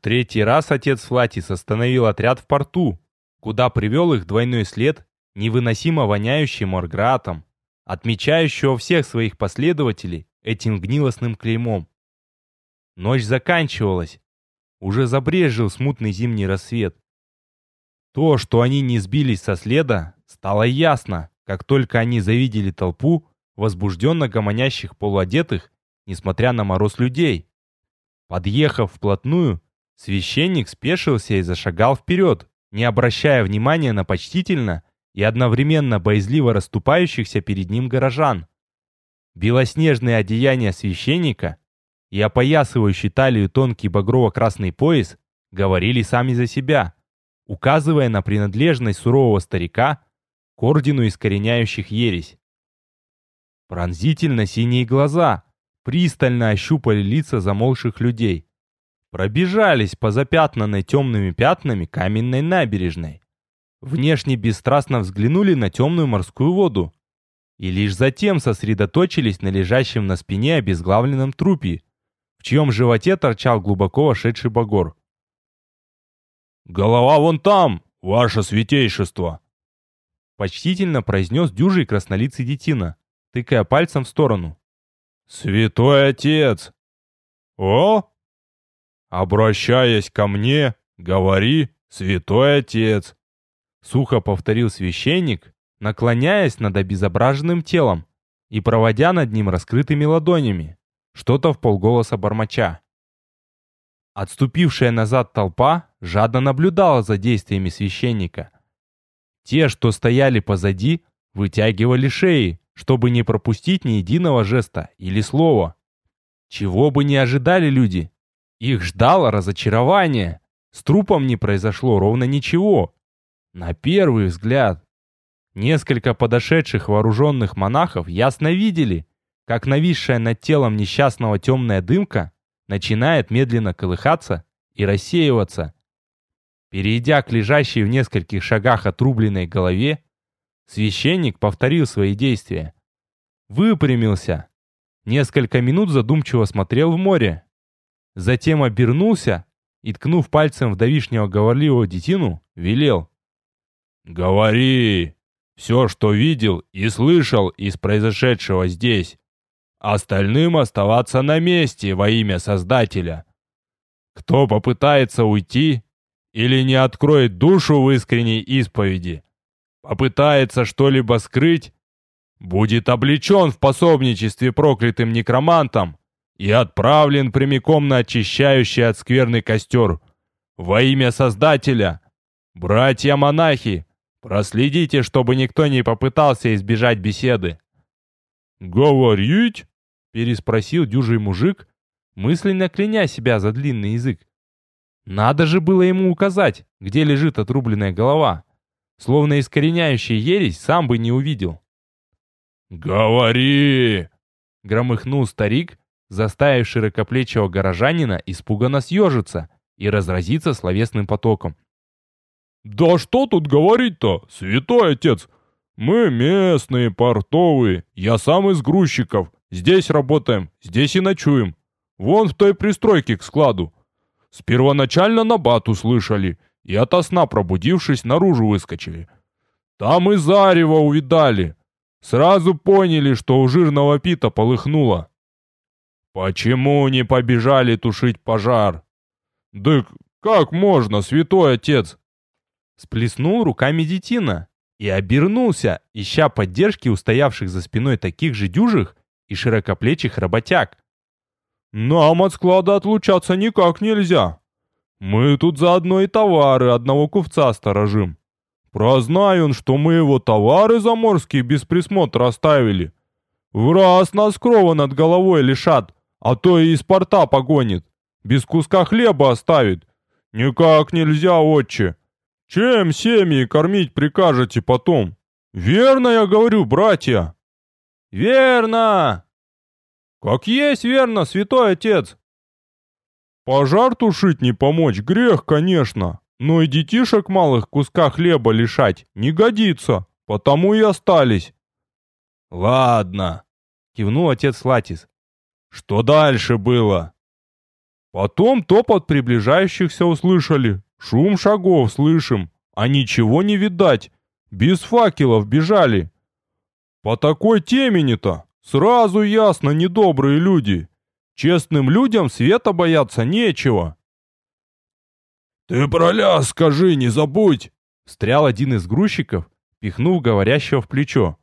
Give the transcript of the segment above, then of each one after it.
третий раз отец Флатис остановил отряд в порту, куда привел их двойной след, невыносимо воняющий моргратом, отмечающего всех своих последователей этим гнилостным клеймом. Ночь заканчивалась, уже забрежил смутный зимний рассвет. То, что они не сбились со следа, стало ясно, как только они завидели толпу возбужденно гомонящих полуодетых, несмотря на мороз людей. Подъехав вплотную, священник спешился и зашагал вперед, не обращая внимания на почтительно и одновременно боязливо расступающихся перед ним горожан. Белоснежные одеяния священника и опоясывающий талию тонкий багрово-красный пояс говорили сами за себя, указывая на принадлежность сурового старика к ордену искореняющих ересь. Пронзительно синие глаза пристально ощупали лица замолкших людей. Пробежались по запятнанной темными пятнами каменной набережной. Внешне бесстрастно взглянули на темную морскую воду. И лишь затем сосредоточились на лежащем на спине обезглавленном трупе, в чьем животе торчал глубоко вошедший багор. «Голова вон там, ваше святейшество!» Почтительно произнес дюжий краснолицый детина, тыкая пальцем в сторону. «Святой отец!» «О!» «Обращаясь ко мне, говори, святой отец!» Сухо повторил священник, наклоняясь над обезображенным телом и проводя над ним раскрытыми ладонями, что-то в полголоса бормоча. Отступившая назад толпа жадно наблюдала за действиями священника. Те, что стояли позади, вытягивали шеи, чтобы не пропустить ни единого жеста или слова. Чего бы не ожидали люди, их ждало разочарование. С трупом не произошло ровно ничего. На первый взгляд. Несколько подошедших вооруженных монахов ясно видели, как нависшая над телом несчастного темная дымка начинает медленно колыхаться и рассеиваться. Перейдя к лежащей в нескольких шагах отрубленной голове, священник повторил свои действия. Выпрямился. Несколько минут задумчиво смотрел в море. Затем обернулся и, ткнув пальцем в давишнего говорливого детину, велел. «Говори! Все, что видел и слышал из произошедшего здесь. Остальным оставаться на месте во имя Создателя. Кто попытается уйти или не откроет душу в искренней исповеди, попытается что-либо скрыть, будет облечен в пособничестве проклятым некромантам и отправлен прямиком на очищающий от скверный костер. Во имя Создателя! Братья-монахи, проследите, чтобы никто не попытался избежать беседы. «Говорить?» Переспросил дюжий мужик, мысленно кляня себя за длинный язык. Надо же было ему указать, где лежит отрубленная голова. Словно искореняющий ересь сам бы не увидел. «Говори!» — громыхнул старик, заставив широкоплечего горожанина испуганно съежиться и разразиться словесным потоком. «Да что тут говорить-то, святой отец? Мы местные, портовые, я сам из грузчиков, Здесь работаем, здесь и ночуем. Вон в той пристройке к складу. С первоначально на бат услышали, и ото сна пробудившись, наружу выскочили. Там и зарево увидали. Сразу поняли, что у жирного пита полыхнуло. Почему не побежали тушить пожар? Да как можно, святой отец? Сплеснул руками детина и обернулся, ища поддержки у стоявших за спиной таких же дюжих, и широкоплечих работяг. «Нам от склада отлучаться никак нельзя. Мы тут заодно и товары одного купца сторожим. Прознай он, что мы его товары заморские без присмотра оставили. В раз нас крова над головой лишат, а то и из порта погонит. Без куска хлеба оставит. Никак нельзя, отче. Чем семьи кормить прикажете потом? Верно я говорю, братья?» «Верно!» «Как есть верно, святой отец!» «Пожар тушить не помочь, грех, конечно, но и детишек малых куска хлеба лишать не годится, потому и остались». «Ладно», — кивнул отец Латис. «Что дальше было?» Потом топот приближающихся услышали, шум шагов слышим, а ничего не видать, без факелов бежали. По такой темени-то сразу ясно недобрые люди. Честным людям света бояться нечего. «Ты про ляс скажи, не забудь!» Встрял один из грузчиков, пихнув говорящего в плечо.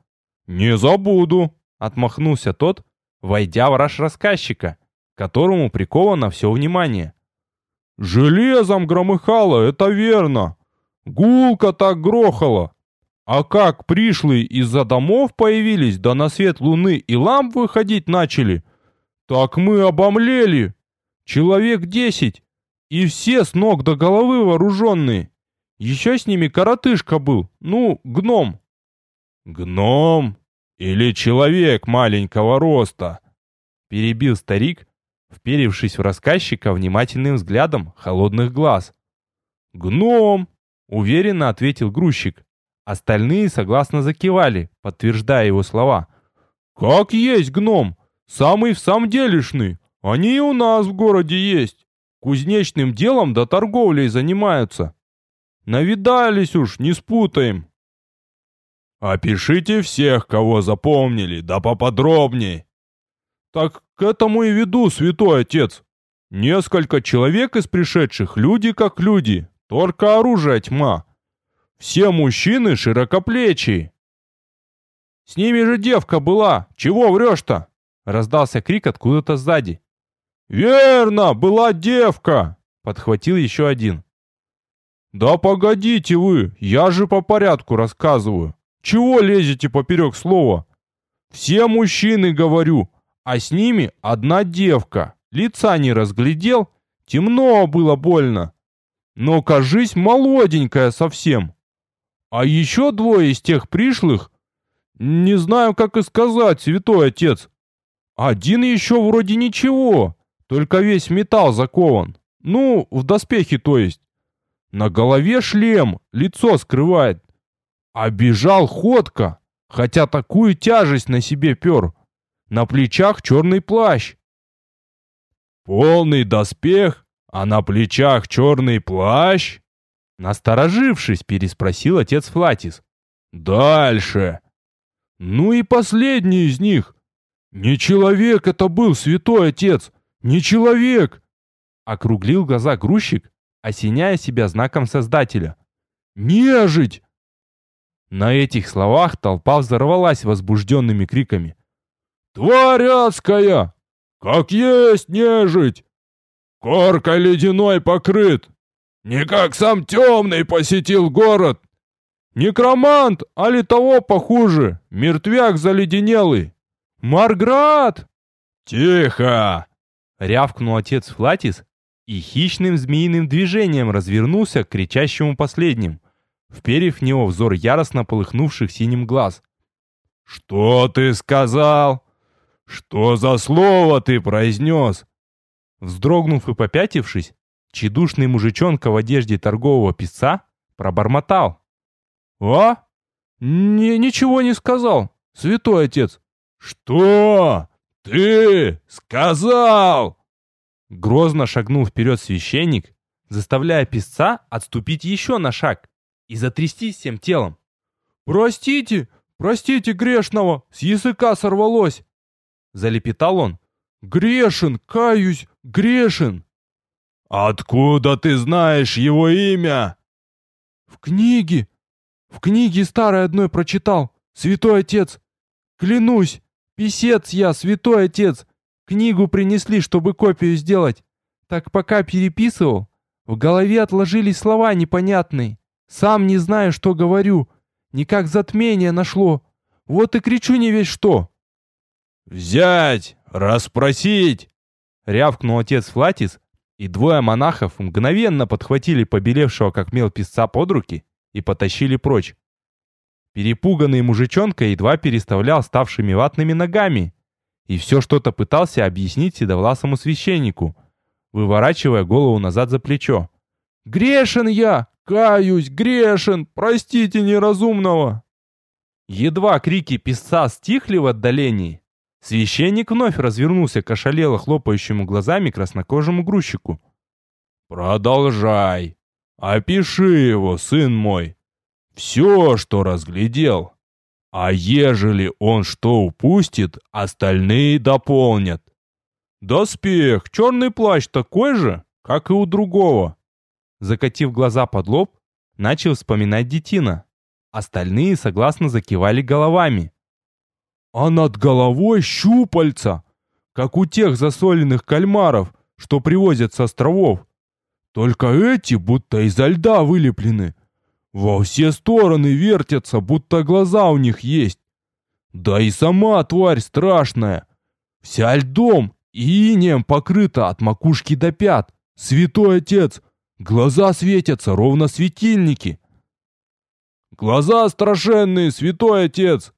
«Не забуду!» — отмахнулся тот, войдя в раж рассказчика, которому приковано все внимание. «Железом громыхало, это верно. Гулко так грохало. А как пришлые из-за домов появились, да на свет луны и ламп выходить начали, так мы обомлели. Человек десять, и все с ног до головы вооруженные. Еще с ними коротышка был, ну, гном. Гном? Или человек маленького роста? Перебил старик, вперевшись в рассказчика внимательным взглядом холодных глаз. Гном! Уверенно ответил грузчик. Остальные согласно закивали, подтверждая его слова. «Как есть гном! Самый в самом делешный! Они и у нас в городе есть! Кузнечным делом да торговлей занимаются! Навидались уж, не спутаем!» «Опишите всех, кого запомнили, да поподробней!» «Так к этому и веду, святой отец! Несколько человек из пришедших, люди как люди, только оружие тьма!» Все мужчины широкоплечие. С ними же девка была. Чего врешь-то? Раздался крик откуда-то сзади. Верно, была девка, подхватил еще один. Да погодите вы, я же по порядку рассказываю. Чего лезете поперек слова? Все мужчины, говорю, а с ними одна девка. Лица не разглядел, темно было больно. Но, кажись, молоденькая совсем. А еще двое из тех пришлых, не знаю, как и сказать, святой отец. Один еще вроде ничего, только весь металл закован. Ну, в доспехе, то есть. На голове шлем, лицо скрывает. А ходка, хотя такую тяжесть на себе пер. На плечах черный плащ. Полный доспех, а на плечах черный плащ? Насторожившись, переспросил отец Флатис. «Дальше!» «Ну и последний из них! Не человек это был, святой отец! Не человек!» Округлил глаза грузчик, осеняя себя знаком Создателя. «Нежить!» На этих словах толпа взорвалась возбужденными криками. «Тварь! Как есть нежить! Коркой ледяной покрыт! Не как сам темный посетил город. Некромант, али того похуже, мертвяк заледенелый. Марград! Тихо! Рявкнул отец Флатис и хищным змеиным движением развернулся к кричащему последним, вперев в него взор яростно полыхнувших синим глаз. «Что ты сказал? Что за слово ты произнес?» Вздрогнув и попятившись, Чедушный мужичонка в одежде торгового писца пробормотал. «А? Не, ничего не сказал, святой отец». «Что? Ты сказал?» Грозно шагнул вперед священник, заставляя писца отступить еще на шаг и затрястись всем телом. «Простите, простите грешного, с языка сорвалось!» Залепетал он. «Грешен, каюсь, грешен!» «Откуда ты знаешь его имя?» «В книге! В книге старой одной прочитал, святой отец! Клянусь, писец я, святой отец! Книгу принесли, чтобы копию сделать. Так пока переписывал, в голове отложились слова непонятные. Сам не знаю, что говорю. Никак затмение нашло. Вот и кричу не весь что». «Взять! Расспросить!» — рявкнул отец Флатис, и двое монахов мгновенно подхватили побелевшего как мел песца под руки и потащили прочь. Перепуганный мужичонка едва переставлял ставшими ватными ногами и все что-то пытался объяснить седовласому священнику, выворачивая голову назад за плечо. «Грешен я! Каюсь! Грешен! Простите неразумного!» Едва крики песца стихли в отдалении, Священник вновь развернулся к ошалело хлопающему глазами краснокожему грузчику. «Продолжай. Опиши его, сын мой. Все, что разглядел. А ежели он что упустит, остальные дополнят. Доспех, черный плащ такой же, как и у другого. Закатив глаза под лоб, начал вспоминать детина. Остальные согласно закивали головами. А над головой щупальца, как у тех засоленных кальмаров, что привозят с островов. Только эти будто изо льда вылеплены. Во все стороны вертятся, будто глаза у них есть. Да и сама тварь страшная. Вся льдом и инеем покрыта от макушки до пят. Святой отец, глаза светятся, ровно светильники. Глаза страшенные, святой отец.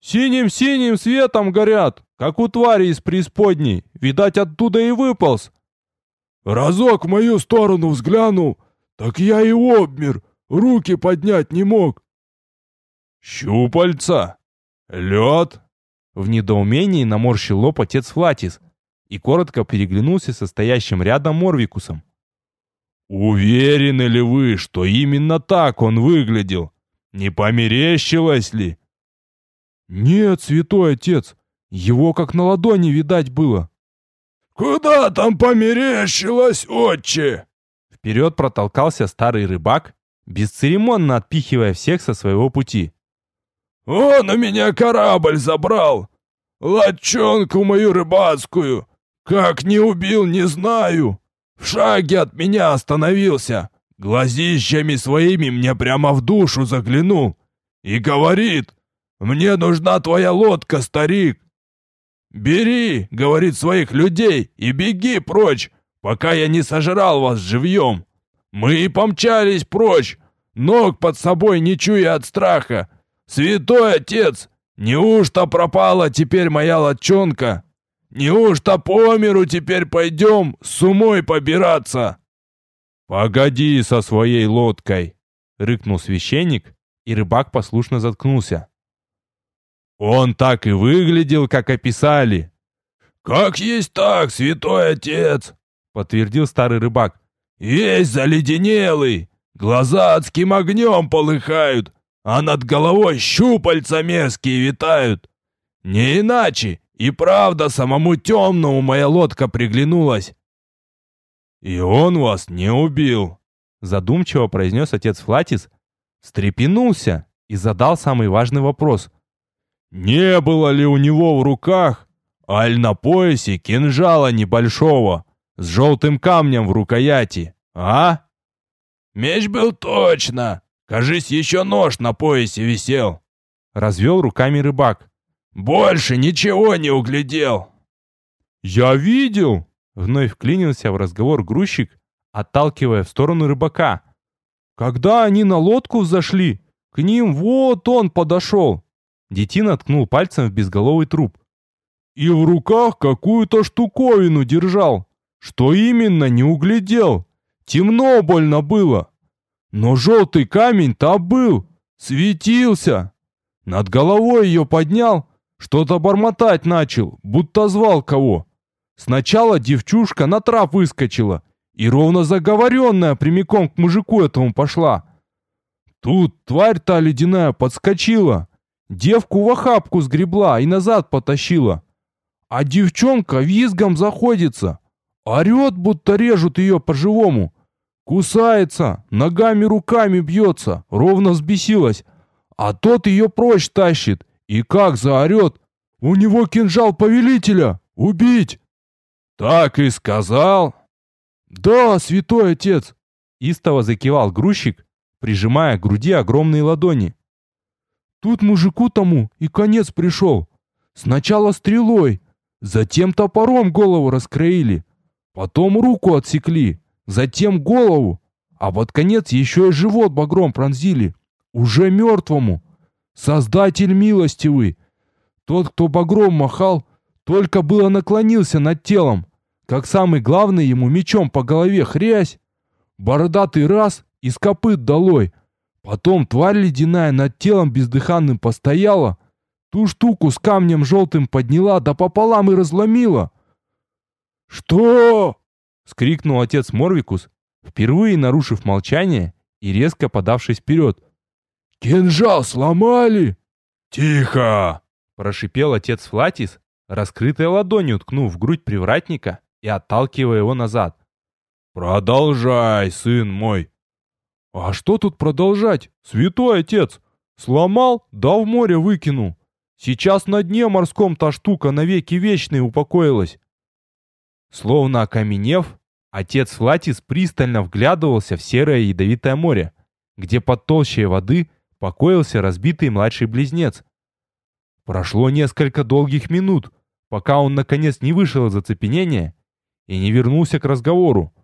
Синим-синим светом горят, как у твари из преисподней. Видать, оттуда и выполз. Разок в мою сторону взглянул, так я и обмер, руки поднять не мог. Щупальца? Лед? В недоумении наморщил лоб отец Флатис и коротко переглянулся со стоящим рядом Морвикусом. «Уверены ли вы, что именно так он выглядел? Не померещилось ли?» «Нет, святой отец, его как на ладони видать было». «Куда там померещилось, отче?» Вперед протолкался старый рыбак, бесцеремонно отпихивая всех со своего пути. «Он у меня корабль забрал! Лодчонку мою рыбацкую! Как не убил, не знаю! В шаге от меня остановился, глазищами своими мне прямо в душу заглянул и говорит, «Мне нужна твоя лодка, старик!» «Бери, — говорит, — своих людей и беги прочь, пока я не сожрал вас живьем!» Мы и помчались прочь, ног под собой не чуя от страха. Святой отец, неужто пропала теперь моя лодчонка? Неужто по миру теперь пойдем с умой побираться?» «Погоди со своей лодкой!» — рыкнул священник, и рыбак послушно заткнулся. Он так и выглядел, как описали. «Как есть так, святой отец!» — подтвердил старый рыбак. «Весь заледенелый, глаза адским огнем полыхают, а над головой щупальца мерзкие витают. Не иначе, и правда самому темному моя лодка приглянулась». «И он вас не убил», — задумчиво произнес отец Флатис, встрепенулся и задал самый важный вопрос — не было ли у него в руках, аль на поясе кинжала небольшого, с желтым камнем в рукояти, а? Меч был точно. Кажись, еще нож на поясе висел. Развел руками рыбак. Больше ничего не углядел. Я видел, вновь вклинился в разговор грузчик, отталкивая в сторону рыбака. Когда они на лодку взошли, к ним вот он подошел. Детина ткнул пальцем в безголовый труп. «И в руках какую-то штуковину держал. Что именно, не углядел. Темно больно было. Но желтый камень-то был, светился. Над головой ее поднял, что-то бормотать начал, будто звал кого. Сначала девчушка на трап выскочила и ровно заговоренная прямиком к мужику этому пошла. Тут тварь та ледяная подскочила, Девку в охапку сгребла и назад потащила. А девчонка визгом заходится. Орет, будто режут ее по-живому. Кусается, ногами-руками бьется, ровно взбесилась. А тот ее прочь тащит. И как заорет. У него кинжал повелителя. Убить. Так и сказал. Да, святой отец. Истово закивал грузчик, прижимая к груди огромные ладони. Тут мужику тому и конец пришел. Сначала стрелой, затем топором голову раскроили, потом руку отсекли, затем голову, а под конец еще и живот багром пронзили, уже мертвому. Создатель милостивый. Тот, кто багром махал, только было наклонился над телом, как самый главный ему мечом по голове хрясь. Бородатый раз из копыт долой, Потом тварь ледяная над телом бездыханным постояла, Ту штуку с камнем желтым подняла, да пополам и разломила. «Что?» — скрикнул отец Морвикус, впервые нарушив молчание и резко подавшись вперед. «Кинжал сломали!» «Тихо!» — прошипел отец Флатис, раскрытой ладонью ткнув в грудь привратника и отталкивая его назад. «Продолжай, сын мой!» «А что тут продолжать, святой отец? Сломал, да в море выкинул. Сейчас на дне морском та штука навеки вечной упокоилась». Словно окаменев, отец Флатис пристально вглядывался в серое ядовитое море, где под толщей воды покоился разбитый младший близнец. Прошло несколько долгих минут, пока он наконец не вышел из оцепенения и не вернулся к разговору.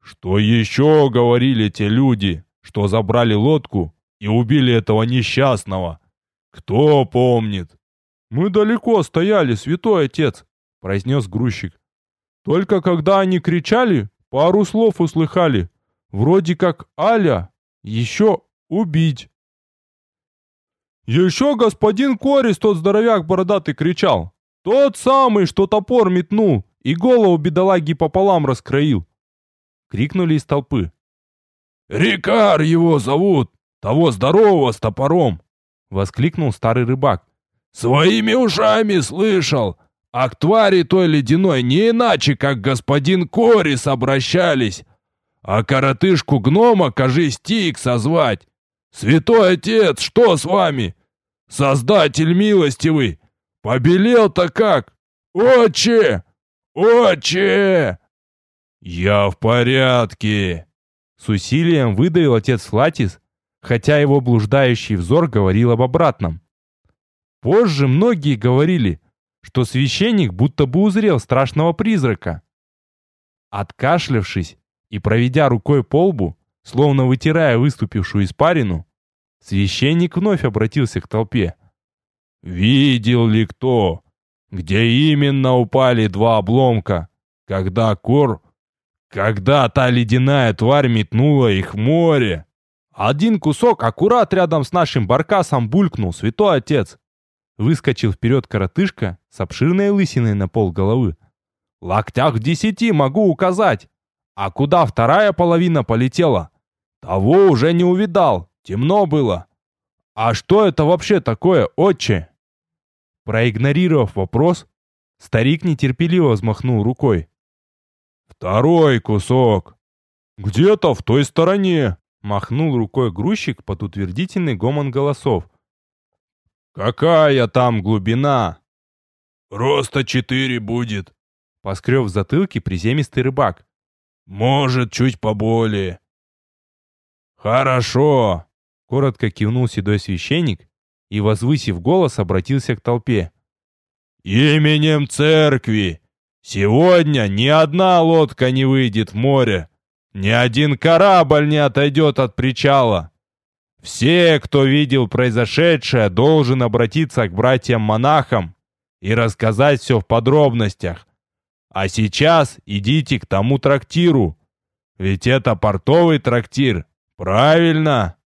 Что еще говорили те люди, что забрали лодку и убили этого несчастного? Кто помнит? Мы далеко стояли, святой отец, произнес грузчик. Только когда они кричали, пару слов услыхали. Вроде как Аля еще убить. Еще господин Корис, тот здоровяк бородатый, кричал. Тот самый, что топор метнул и голову бедолаги пополам раскроил. Крикнули из толпы. «Рикар его зовут! Того здорового с топором!» Воскликнул старый рыбак. «Своими ушами слышал! А к твари той ледяной не иначе, как господин Корис обращались! А коротышку гнома, кажись, Тик созвать! Святой отец, что с вами? Создатель милостивый! Побелел-то как! Отче! Отче!» «Я в порядке!» С усилием выдавил отец Флатис, хотя его блуждающий взор говорил об обратном. Позже многие говорили, что священник будто бы узрел страшного призрака. Откашлявшись и проведя рукой по лбу, словно вытирая выступившую испарину, священник вновь обратился к толпе. «Видел ли кто, где именно упали два обломка, когда Кор когда та ледяная тварь метнула их в море. Один кусок аккурат рядом с нашим баркасом булькнул, святой отец. Выскочил вперед коротышка с обширной лысиной на пол головы. Локтях в десяти могу указать. А куда вторая половина полетела? Того уже не увидал, темно было. А что это вообще такое, отче? Проигнорировав вопрос, старик нетерпеливо взмахнул рукой. «Второй кусок!» «Где-то в той стороне!» Махнул рукой грузчик под утвердительный гомон голосов. «Какая там глубина?» «Роста четыре будет», — поскреб в затылке приземистый рыбак. «Может, чуть поболее». «Хорошо», — коротко кивнул седой священник и, возвысив голос, обратился к толпе. «Именем церкви Сегодня ни одна лодка не выйдет в море, ни один корабль не отойдет от причала. Все, кто видел произошедшее, должен обратиться к братьям-монахам и рассказать все в подробностях. А сейчас идите к тому трактиру, ведь это портовый трактир, правильно?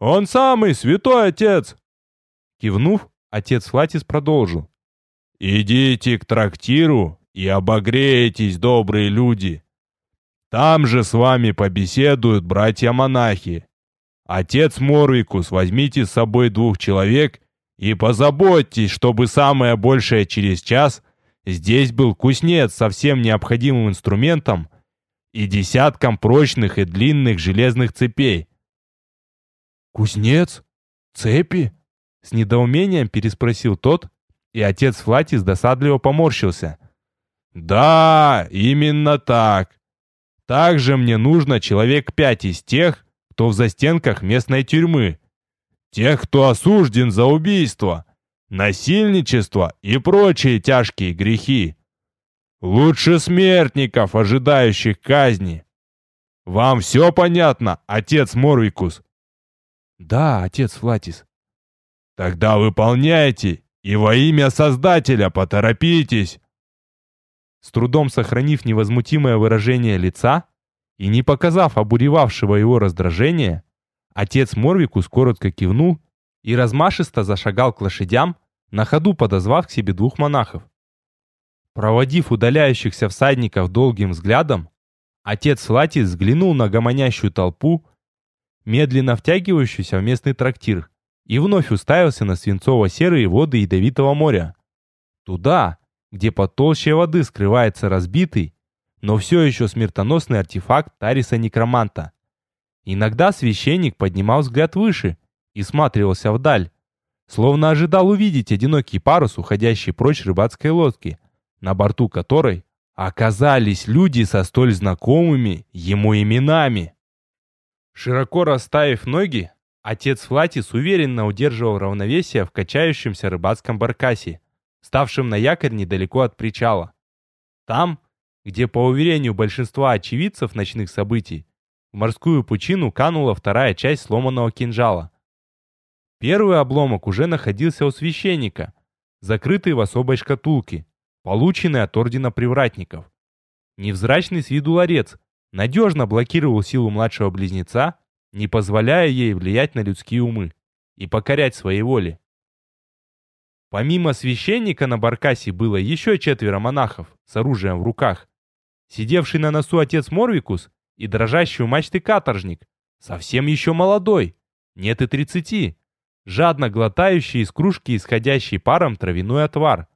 Он самый, святой отец. Кивнув, отец Флатис продолжил. Идите к трактиру и обогреетесь, добрые люди. Там же с вами побеседуют братья-монахи. Отец Морвикус, возьмите с собой двух человек и позаботьтесь, чтобы самое большее через час здесь был кузнец со всем необходимым инструментом и десятком прочных и длинных железных цепей. «Кузнец? Цепи?» С недоумением переспросил тот, и отец Флатис досадливо поморщился – да, именно так. Также мне нужно человек пять из тех, кто в застенках местной тюрьмы. Тех, кто осужден за убийство, насильничество и прочие тяжкие грехи. Лучше смертников, ожидающих казни. Вам все понятно, отец Морвикус? Да, отец Флатис. Тогда выполняйте, и во имя Создателя поторопитесь. С трудом сохранив невозмутимое выражение лица и не показав обуревавшего его раздражения, отец Морвикус коротко кивнул и размашисто зашагал к лошадям, на ходу подозвав к себе двух монахов. Проводив удаляющихся всадников долгим взглядом, отец Латис взглянул на гомонящую толпу, медленно втягивающуюся в местный трактир, и вновь уставился на свинцово-серые воды Ядовитого моря. Туда, где под толщей воды скрывается разбитый, но все еще смертоносный артефакт Тариса-некроманта. Иногда священник поднимал взгляд выше и сматривался вдаль, словно ожидал увидеть одинокий парус, уходящий прочь рыбацкой лодки, на борту которой оказались люди со столь знакомыми ему именами. Широко расставив ноги, отец Флатис уверенно удерживал равновесие в качающемся рыбацком баркасе, ставшем на якорь недалеко от причала. Там, где, по уверению большинства очевидцев ночных событий, в морскую пучину канула вторая часть сломанного кинжала. Первый обломок уже находился у священника, закрытый в особой шкатулке, полученной от ордена привратников. Невзрачный с виду ларец надежно блокировал силу младшего близнеца, не позволяя ей влиять на людские умы и покорять своей воле. Помимо священника на баркасе было еще четверо монахов с оружием в руках. Сидевший на носу отец Морвикус и дрожащий у мачты каторжник, совсем еще молодой, нет и тридцати, жадно глотающий из кружки исходящий паром травяной отвар.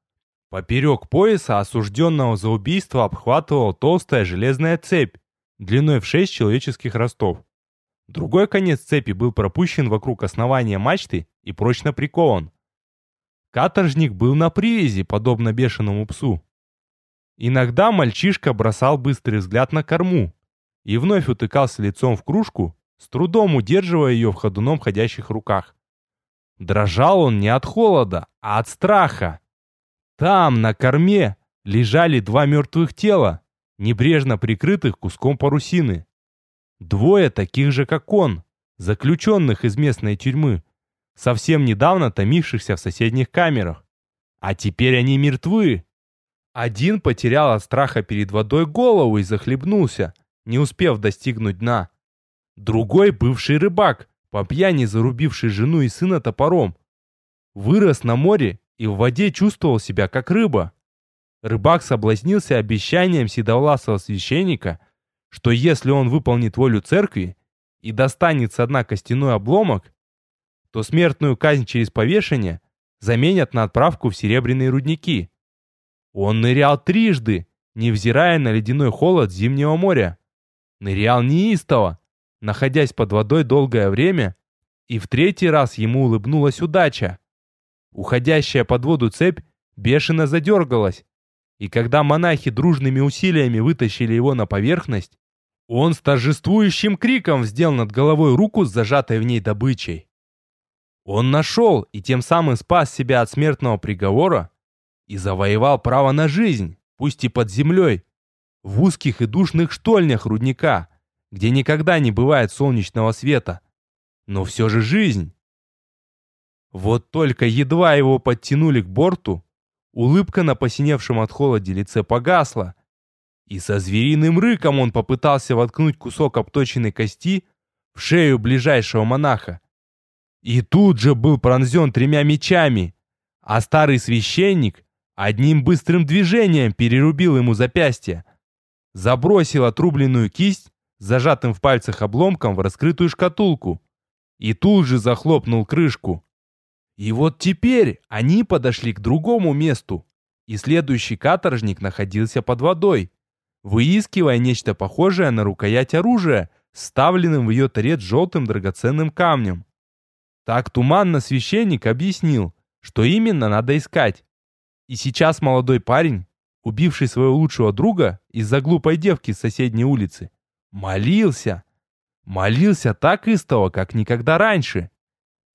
Поперек пояса осужденного за убийство обхватывала толстая железная цепь, длиной в шесть человеческих ростов. Другой конец цепи был пропущен вокруг основания мачты и прочно прикован. Каторжник был на привязи, подобно бешеному псу. Иногда мальчишка бросал быстрый взгляд на корму и вновь утыкался лицом в кружку, с трудом удерживая ее в ходуном ходящих руках. Дрожал он не от холода, а от страха. Там, на корме, лежали два мертвых тела, небрежно прикрытых куском парусины. Двое таких же, как он, заключенных из местной тюрьмы, совсем недавно томившихся в соседних камерах. А теперь они мертвы. Один потерял от страха перед водой голову и захлебнулся, не успев достигнуть дна. Другой — бывший рыбак, по пьяни зарубивший жену и сына топором. Вырос на море и в воде чувствовал себя как рыба. Рыбак соблазнился обещанием седовласого священника, что если он выполнит волю церкви и достанет со дна костяной обломок, то смертную казнь через повешение заменят на отправку в серебряные рудники. Он нырял трижды, невзирая на ледяной холод зимнего моря. Нырял неистово, находясь под водой долгое время, и в третий раз ему улыбнулась удача. Уходящая под воду цепь бешено задергалась, и когда монахи дружными усилиями вытащили его на поверхность, он с торжествующим криком вздел над головой руку с зажатой в ней добычей. Он нашел и тем самым спас себя от смертного приговора и завоевал право на жизнь, пусть и под землей, в узких и душных штольнях рудника, где никогда не бывает солнечного света. Но все же жизнь. Вот только едва его подтянули к борту, улыбка на посиневшем от холода лице погасла, и со звериным рыком он попытался воткнуть кусок обточенной кости в шею ближайшего монаха. И тут же был пронзен тремя мечами, а старый священник одним быстрым движением перерубил ему запястье, забросил отрубленную кисть зажатым в пальцах обломком в раскрытую шкатулку и тут же захлопнул крышку. И вот теперь они подошли к другому месту, и следующий каторжник находился под водой, выискивая нечто похожее на рукоять оружия, ставленным в ее торец желтым драгоценным камнем. Так туманно священник объяснил, что именно надо искать. И сейчас молодой парень, убивший своего лучшего друга из-за глупой девки с соседней улицы, молился. Молился так истово, как никогда раньше.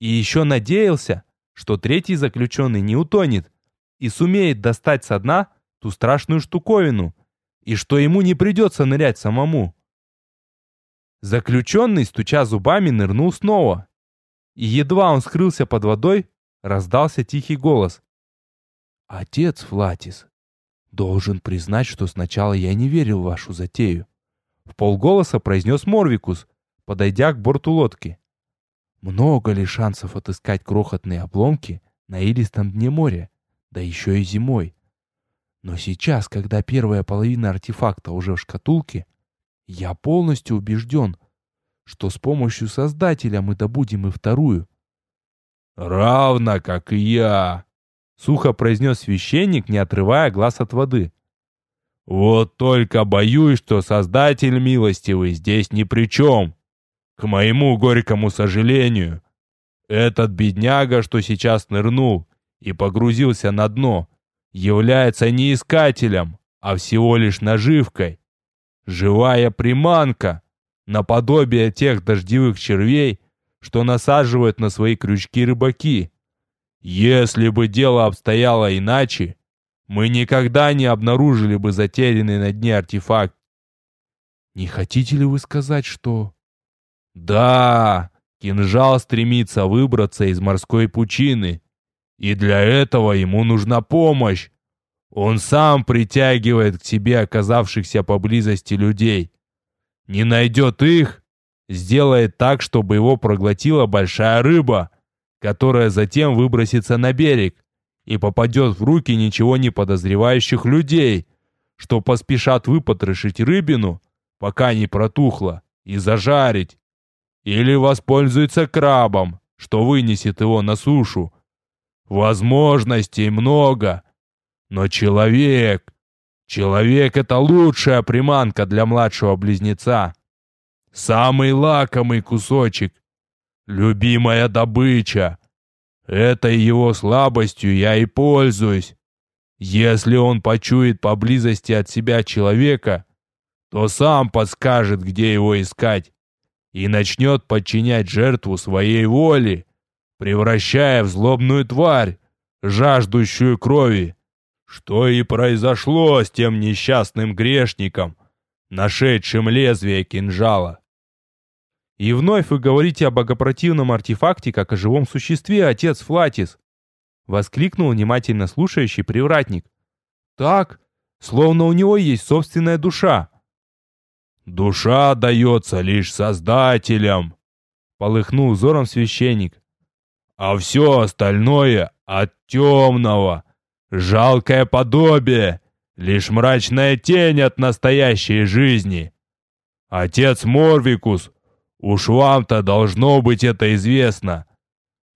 И еще надеялся, что третий заключенный не утонет и сумеет достать со дна ту страшную штуковину, и что ему не придется нырять самому. Заключенный, стуча зубами, нырнул снова и едва он скрылся под водой, раздался тихий голос. «Отец Флатис, должен признать, что сначала я не верил в вашу затею», в полголоса произнес Морвикус, подойдя к борту лодки. Много ли шансов отыскать крохотные обломки на илистом дне моря, да еще и зимой. Но сейчас, когда первая половина артефакта уже в шкатулке, я полностью убежден, что с помощью Создателя мы добудем и вторую. «Равно, как и я», — сухо произнес священник, не отрывая глаз от воды. «Вот только боюсь, что Создатель милостивый здесь ни при чем. К моему горькому сожалению, этот бедняга, что сейчас нырнул и погрузился на дно, является не искателем, а всего лишь наживкой. Живая приманка, наподобие тех дождевых червей, что насаживают на свои крючки рыбаки. Если бы дело обстояло иначе, мы никогда не обнаружили бы затерянный на дне артефакт. Не хотите ли вы сказать, что... Да, кинжал стремится выбраться из морской пучины, и для этого ему нужна помощь. Он сам притягивает к себе оказавшихся поблизости людей. Не найдет их, сделает так, чтобы его проглотила большая рыба, которая затем выбросится на берег и попадет в руки ничего не подозревающих людей, что поспешат выпотрошить рыбину, пока не протухла, и зажарить. Или воспользуется крабом, что вынесет его на сушу, Возможностей много. Но человек... Человек — это лучшая приманка для младшего близнеца. Самый лакомый кусочек. Любимая добыча. Этой его слабостью я и пользуюсь. Если он почует поблизости от себя человека, то сам подскажет, где его искать, и начнет подчинять жертву своей воле превращая в злобную тварь, жаждущую крови. Что и произошло с тем несчастным грешником, нашедшим лезвие кинжала. И вновь вы говорите о богопротивном артефакте, как о живом существе, отец Флатис. Воскликнул внимательно слушающий привратник. Так, словно у него есть собственная душа. Душа дается лишь Создателям, полыхнул взором священник а все остальное от темного. Жалкое подобие, лишь мрачная тень от настоящей жизни. Отец Морвикус, уж вам-то должно быть это известно.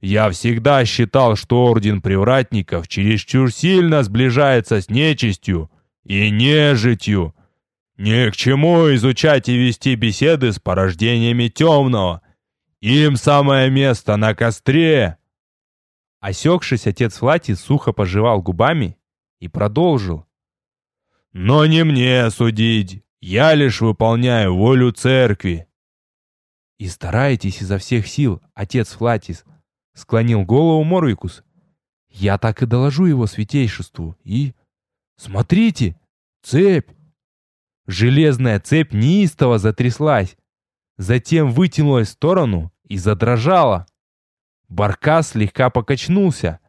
Я всегда считал, что Орден Привратников чересчур сильно сближается с нечистью и нежитью. Ни к чему изучать и вести беседы с порождениями темного — им самое место на костре!» Осекшись, отец Флати сухо пожевал губами и продолжил. «Но не мне судить, я лишь выполняю волю церкви». «И стараетесь изо всех сил, отец Флатис», — склонил голову Морвикус. «Я так и доложу его святейшеству, и... Смотрите, цепь!» Железная цепь неистово затряслась, затем вытянулась в сторону и задрожала. Баркас слегка покачнулся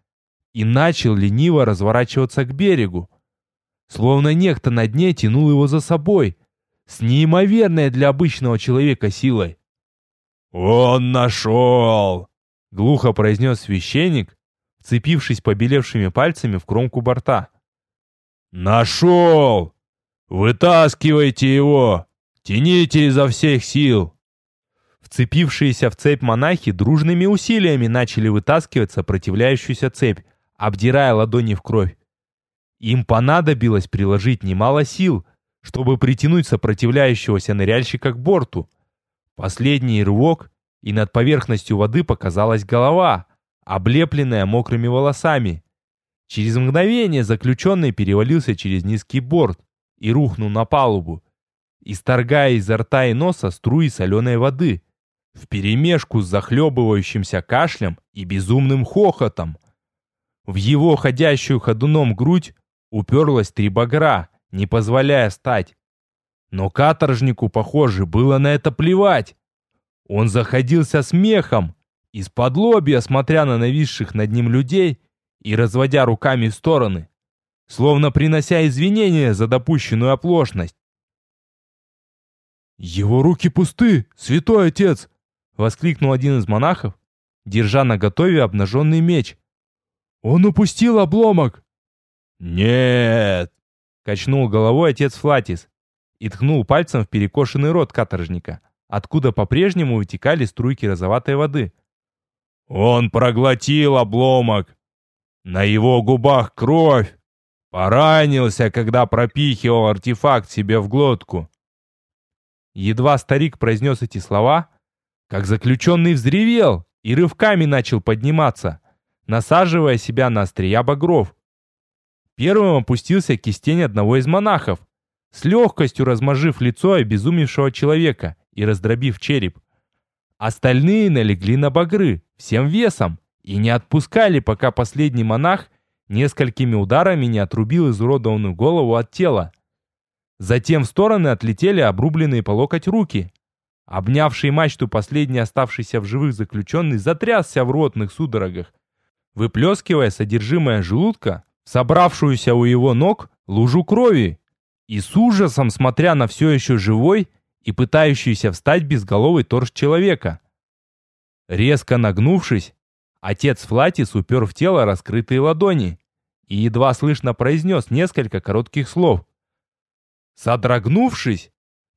и начал лениво разворачиваться к берегу, словно некто на дне тянул его за собой с неимоверной для обычного человека силой. «Он нашел!» — глухо произнес священник, вцепившись побелевшими пальцами в кромку борта. «Нашел! Вытаскивайте его! Тяните изо всех сил!» Вцепившиеся в цепь монахи дружными усилиями начали вытаскивать сопротивляющуюся цепь, обдирая ладони в кровь. Им понадобилось приложить немало сил, чтобы притянуть сопротивляющегося ныряльщика к борту. Последний рывок, и над поверхностью воды показалась голова, облепленная мокрыми волосами. Через мгновение заключенный перевалился через низкий борт и рухнул на палубу, исторгая изо рта и носа струи соленой воды вперемешку с захлебывающимся кашлем и безумным хохотом. В его ходящую ходуном грудь уперлась три багра, не позволяя стать. Но каторжнику, похоже, было на это плевать. Он заходился смехом, из-под лобья, смотря на нависших над ним людей и разводя руками в стороны, словно принося извинения за допущенную оплошность. «Его руки пусты, святой отец!» Воскликнул один из монахов, держа наготове обнаженный меч. «Он упустил обломок!» «Нет!» — качнул головой отец Флатис и ткнул пальцем в перекошенный рот каторжника, откуда по-прежнему вытекали струйки розоватой воды. «Он проглотил обломок! На его губах кровь! Поранился, когда пропихивал артефакт себе в глотку!» Едва старик произнес эти слова, как заключенный взревел и рывками начал подниматься, насаживая себя на острия багров. Первым опустился кистень одного из монахов, с легкостью размажив лицо обезумевшего человека и раздробив череп. Остальные налегли на багры всем весом и не отпускали, пока последний монах несколькими ударами не отрубил изуродованную голову от тела. Затем в стороны отлетели обрубленные по локоть руки. Обнявший мачту последний оставшийся в живых заключенный затрясся в ротных судорогах, выплескивая содержимое желудка, собравшуюся у его ног лужу крови, и с ужасом смотря на все еще живой и пытающийся встать безголовый торс человека. Резко нагнувшись, отец Флатис упер в тело раскрытые ладони и едва слышно произнес несколько коротких слов – Содрогнувшись,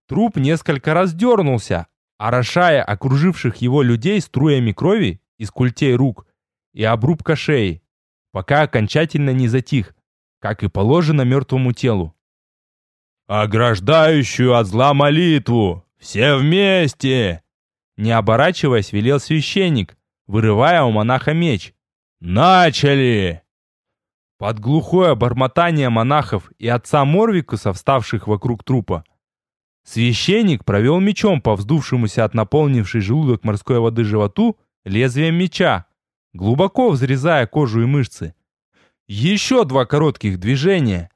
труп несколько раз дернулся, орошая окруживших его людей струями крови из культей рук и обрубка шеи, пока окончательно не затих, как и положено мертвому телу. «Ограждающую от зла молитву! Все вместе!» Не оборачиваясь, велел священник, вырывая у монаха меч. «Начали!» Под глухое бормотание монахов и отца Морвикуса, вставших вокруг трупа, священник провел мечом по вздувшемуся от наполнившей желудок морской воды животу лезвием меча, глубоко взрезая кожу и мышцы. Еще два коротких движения,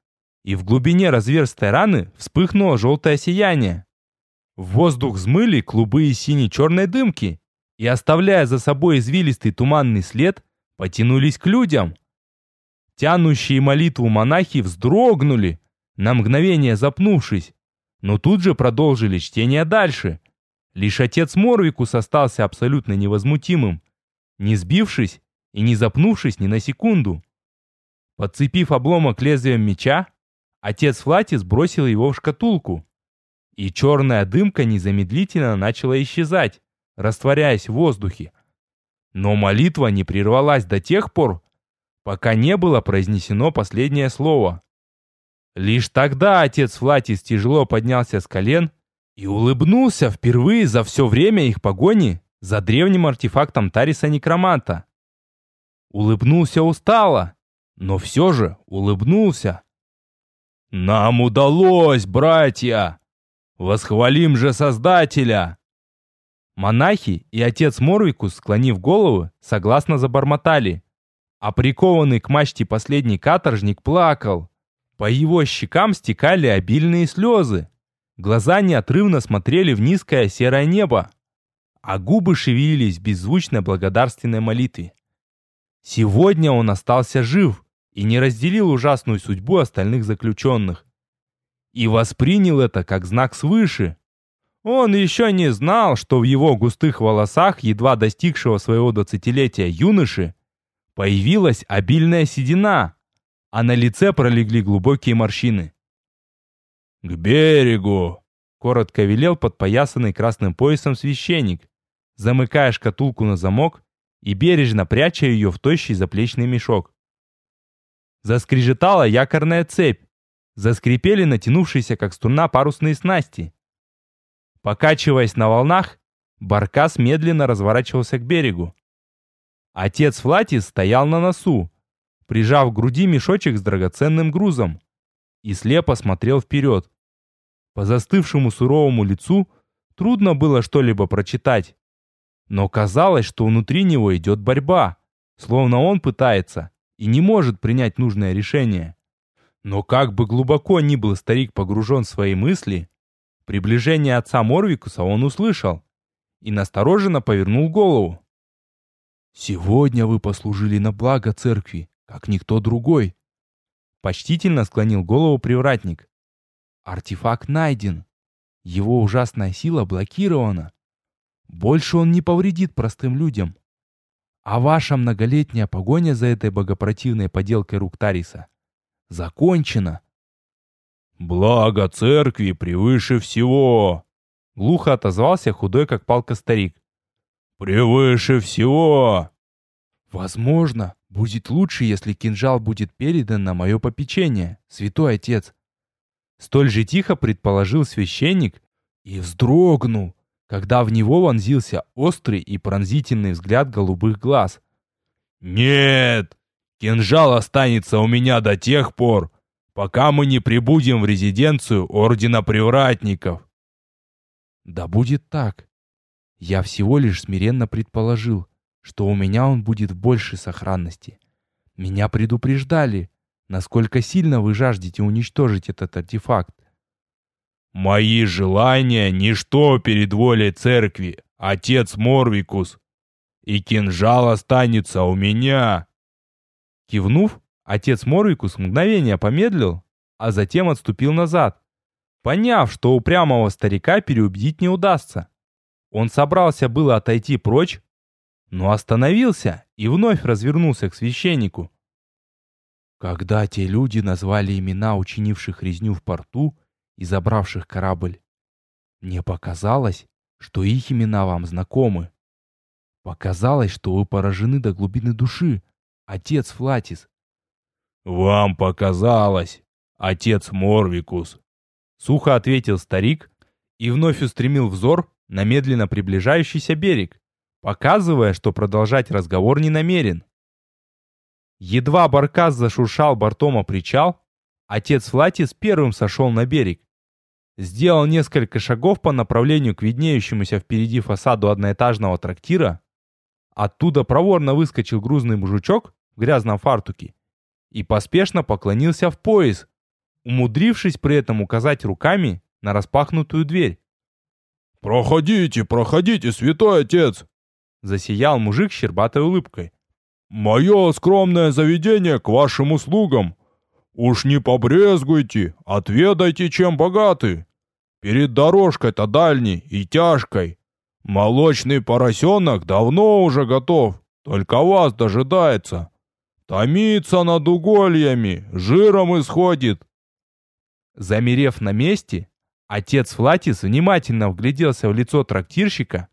и в глубине разверстой раны вспыхнуло желтое сияние. В воздух взмыли клубы из сине-черной дымки, и, оставляя за собой извилистый туманный след, потянулись к людям. Тянущие молитву монахи вздрогнули, на мгновение запнувшись, но тут же продолжили чтение дальше. Лишь отец Морвикус остался абсолютно невозмутимым, не сбившись и не запнувшись ни на секунду. Подцепив обломок лезвием меча, отец Флатис бросил его в шкатулку, и черная дымка незамедлительно начала исчезать, растворяясь в воздухе. Но молитва не прервалась до тех пор, пока не было произнесено последнее слово. Лишь тогда отец Флатис тяжело поднялся с колен и улыбнулся впервые за все время их погони за древним артефактом Тариса Некроманта. Улыбнулся устало, но все же улыбнулся. «Нам удалось, братья! Восхвалим же Создателя!» Монахи и отец Морвикус, склонив головы, согласно забормотали – а прикованный к мачте последний каторжник плакал. По его щекам стекали обильные слезы. Глаза неотрывно смотрели в низкое серое небо, а губы шевелились в беззвучной благодарственной молитве. Сегодня он остался жив и не разделил ужасную судьбу остальных заключенных. И воспринял это как знак свыше. Он еще не знал, что в его густых волосах, едва достигшего своего двадцатилетия юноши, Появилась обильная седина, а на лице пролегли глубокие морщины. «К берегу!» — коротко велел подпоясанный красным поясом священник, замыкая шкатулку на замок и бережно пряча ее в тощий заплечный мешок. Заскрежетала якорная цепь, заскрипели натянувшиеся как струна парусные снасти. Покачиваясь на волнах, баркас медленно разворачивался к берегу. Отец Флатис стоял на носу, прижав к груди мешочек с драгоценным грузом, и слепо смотрел вперед. По застывшему суровому лицу трудно было что-либо прочитать, но казалось, что внутри него идет борьба, словно он пытается и не может принять нужное решение. Но как бы глубоко ни был старик погружен в свои мысли, приближение отца Морвикуса он услышал и настороженно повернул голову. Сегодня вы послужили на благо церкви, как никто другой. Почтительно склонил голову привратник. Артефакт найден. Его ужасная сила блокирована. Больше он не повредит простым людям. А ваша многолетняя погоня за этой богопротивной поделкой рук Тариса закончена. Благо церкви превыше всего. Глухо отозвался худой как палка старик. Превыше всего. Возможно, будет лучше, если кинжал будет передан на мое попечение, святой отец. Столь же тихо предположил священник и вздрогнул, когда в него вонзился острый и пронзительный взгляд голубых глаз. «Нет! Кинжал останется у меня до тех пор, пока мы не прибудем в резиденцию Ордена Привратников». «Да будет так. Я всего лишь смиренно предположил, что у меня он будет в большей сохранности. Меня предупреждали, насколько сильно вы жаждете уничтожить этот артефакт. Мои желания — ничто перед волей церкви, отец Морвикус. И кинжал останется у меня. Кивнув, отец Морвикус мгновение помедлил, а затем отступил назад, поняв, что упрямого старика переубедить не удастся. Он собрался было отойти прочь, но остановился и вновь развернулся к священнику. Когда те люди назвали имена учинивших резню в порту, и забравших корабль. Мне показалось, что их имена вам знакомы. Показалось, что вы поражены до глубины души, отец Флатис. «Вам показалось, отец Морвикус», — сухо ответил старик и вновь устремил взор на медленно приближающийся берег, показывая, что продолжать разговор не намерен. Едва Баркас зашуршал бортом о причал, отец Флатис первым сошел на берег сделал несколько шагов по направлению к виднеющемуся впереди фасаду одноэтажного трактира. Оттуда проворно выскочил грузный мужичок в грязном фартуке и поспешно поклонился в пояс, умудрившись при этом указать руками на распахнутую дверь. «Проходите, проходите, святой отец!» Засиял мужик щербатой улыбкой. «Мое скромное заведение к вашим услугам. Уж не побрезгуйте, отведайте, чем богаты. Перед дорожкой-то дальней и тяжкой. Молочный поросенок давно уже готов, только вас дожидается. Томится над угольями, жиром исходит. Замерев на месте, отец Флатис внимательно вгляделся в лицо трактирщика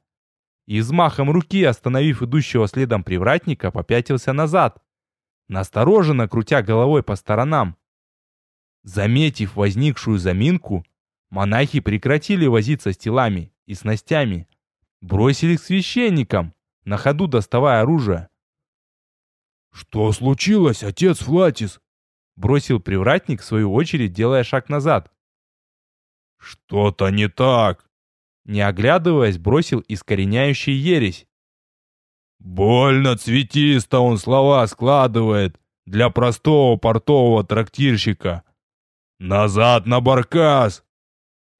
и взмахом руки, остановив идущего следом привратника, попятился назад, настороженно крутя головой по сторонам. Заметив возникшую заминку, Монахи прекратили возиться с телами и снастями, бросились к священникам, на ходу доставая оружие. «Что случилось, отец Флатис?» бросил привратник в свою очередь, делая шаг назад. «Что-то не так!» Не оглядываясь, бросил искореняющий ересь. «Больно цветисто он слова складывает для простого портового трактирщика. Назад на баркас!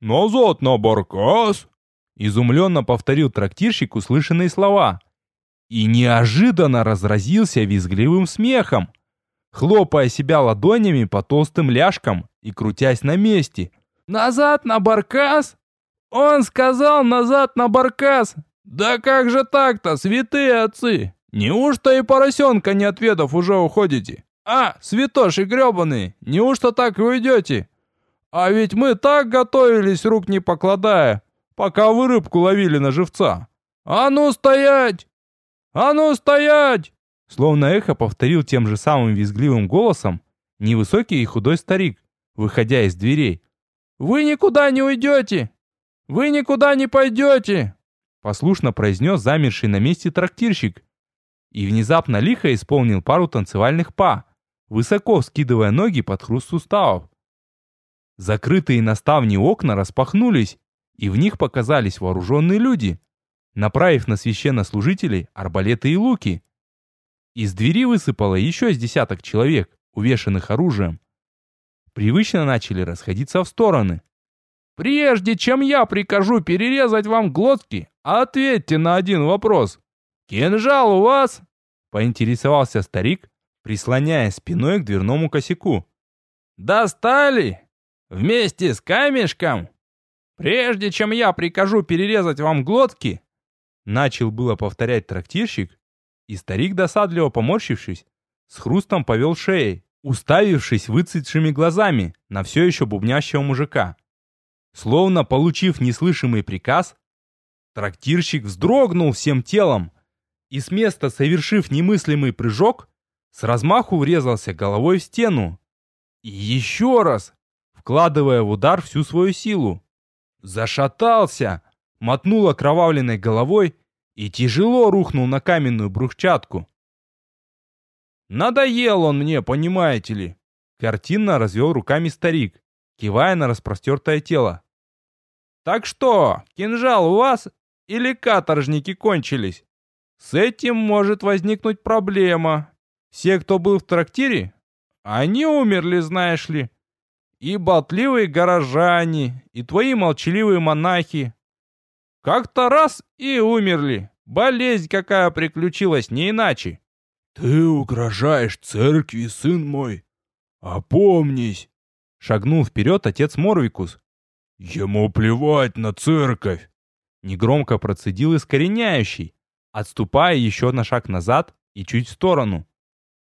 «Назад на баркас!» Изумленно повторил трактирщик услышанные слова. И неожиданно разразился визгливым смехом, хлопая себя ладонями по толстым ляжкам и крутясь на месте. «Назад на баркас? Он сказал назад на баркас! Да как же так-то, святые отцы? Неужто и поросенка не отведав уже уходите? А, святоши гребаные, неужто так и уйдете? А ведь мы так готовились, рук не покладая, пока вы рыбку ловили на живца. А ну стоять! А ну стоять! Словно эхо повторил тем же самым визгливым голосом невысокий и худой старик, выходя из дверей. «Вы никуда не уйдете! Вы никуда не пойдете!» Послушно произнес замерший на месте трактирщик и внезапно лихо исполнил пару танцевальных па, высоко скидывая ноги под хруст суставов. Закрытые на ставни окна распахнулись, и в них показались вооруженные люди, направив на священнослужителей арбалеты и луки. Из двери высыпало еще с десяток человек, увешанных оружием. Привычно начали расходиться в стороны. «Прежде чем я прикажу перерезать вам глотки, ответьте на один вопрос. Кинжал у вас?» Поинтересовался старик, прислоняя спиной к дверному косяку. «Достали?» Вместе с камешком? Прежде чем я прикажу перерезать вам глотки, начал было повторять трактирщик, И старик, досадливо поморщившись, с хрустом повел шеей, уставившись выцветшими глазами на все еще бубнящего мужика. Словно получив неслышимый приказ, трактирщик вздрогнул всем телом и с места, совершив немыслимый прыжок, с размаху врезался головой в стену. И еще раз, вкладывая в удар всю свою силу. Зашатался, мотнул окровавленной головой и тяжело рухнул на каменную брусчатку. «Надоел он мне, понимаете ли!» Картинно развел руками старик, кивая на распростертое тело. «Так что, кинжал у вас или каторжники кончились? С этим может возникнуть проблема. Все, кто был в трактире, они умерли, знаешь ли. И болтливые горожане, и твои молчаливые монахи. Как-то раз и умерли. Болезнь какая приключилась, не иначе. Ты угрожаешь церкви, сын мой. Опомнись. Шагнул вперед отец Морвикус. Ему плевать на церковь. Негромко процедил искореняющий, отступая еще на шаг назад и чуть в сторону.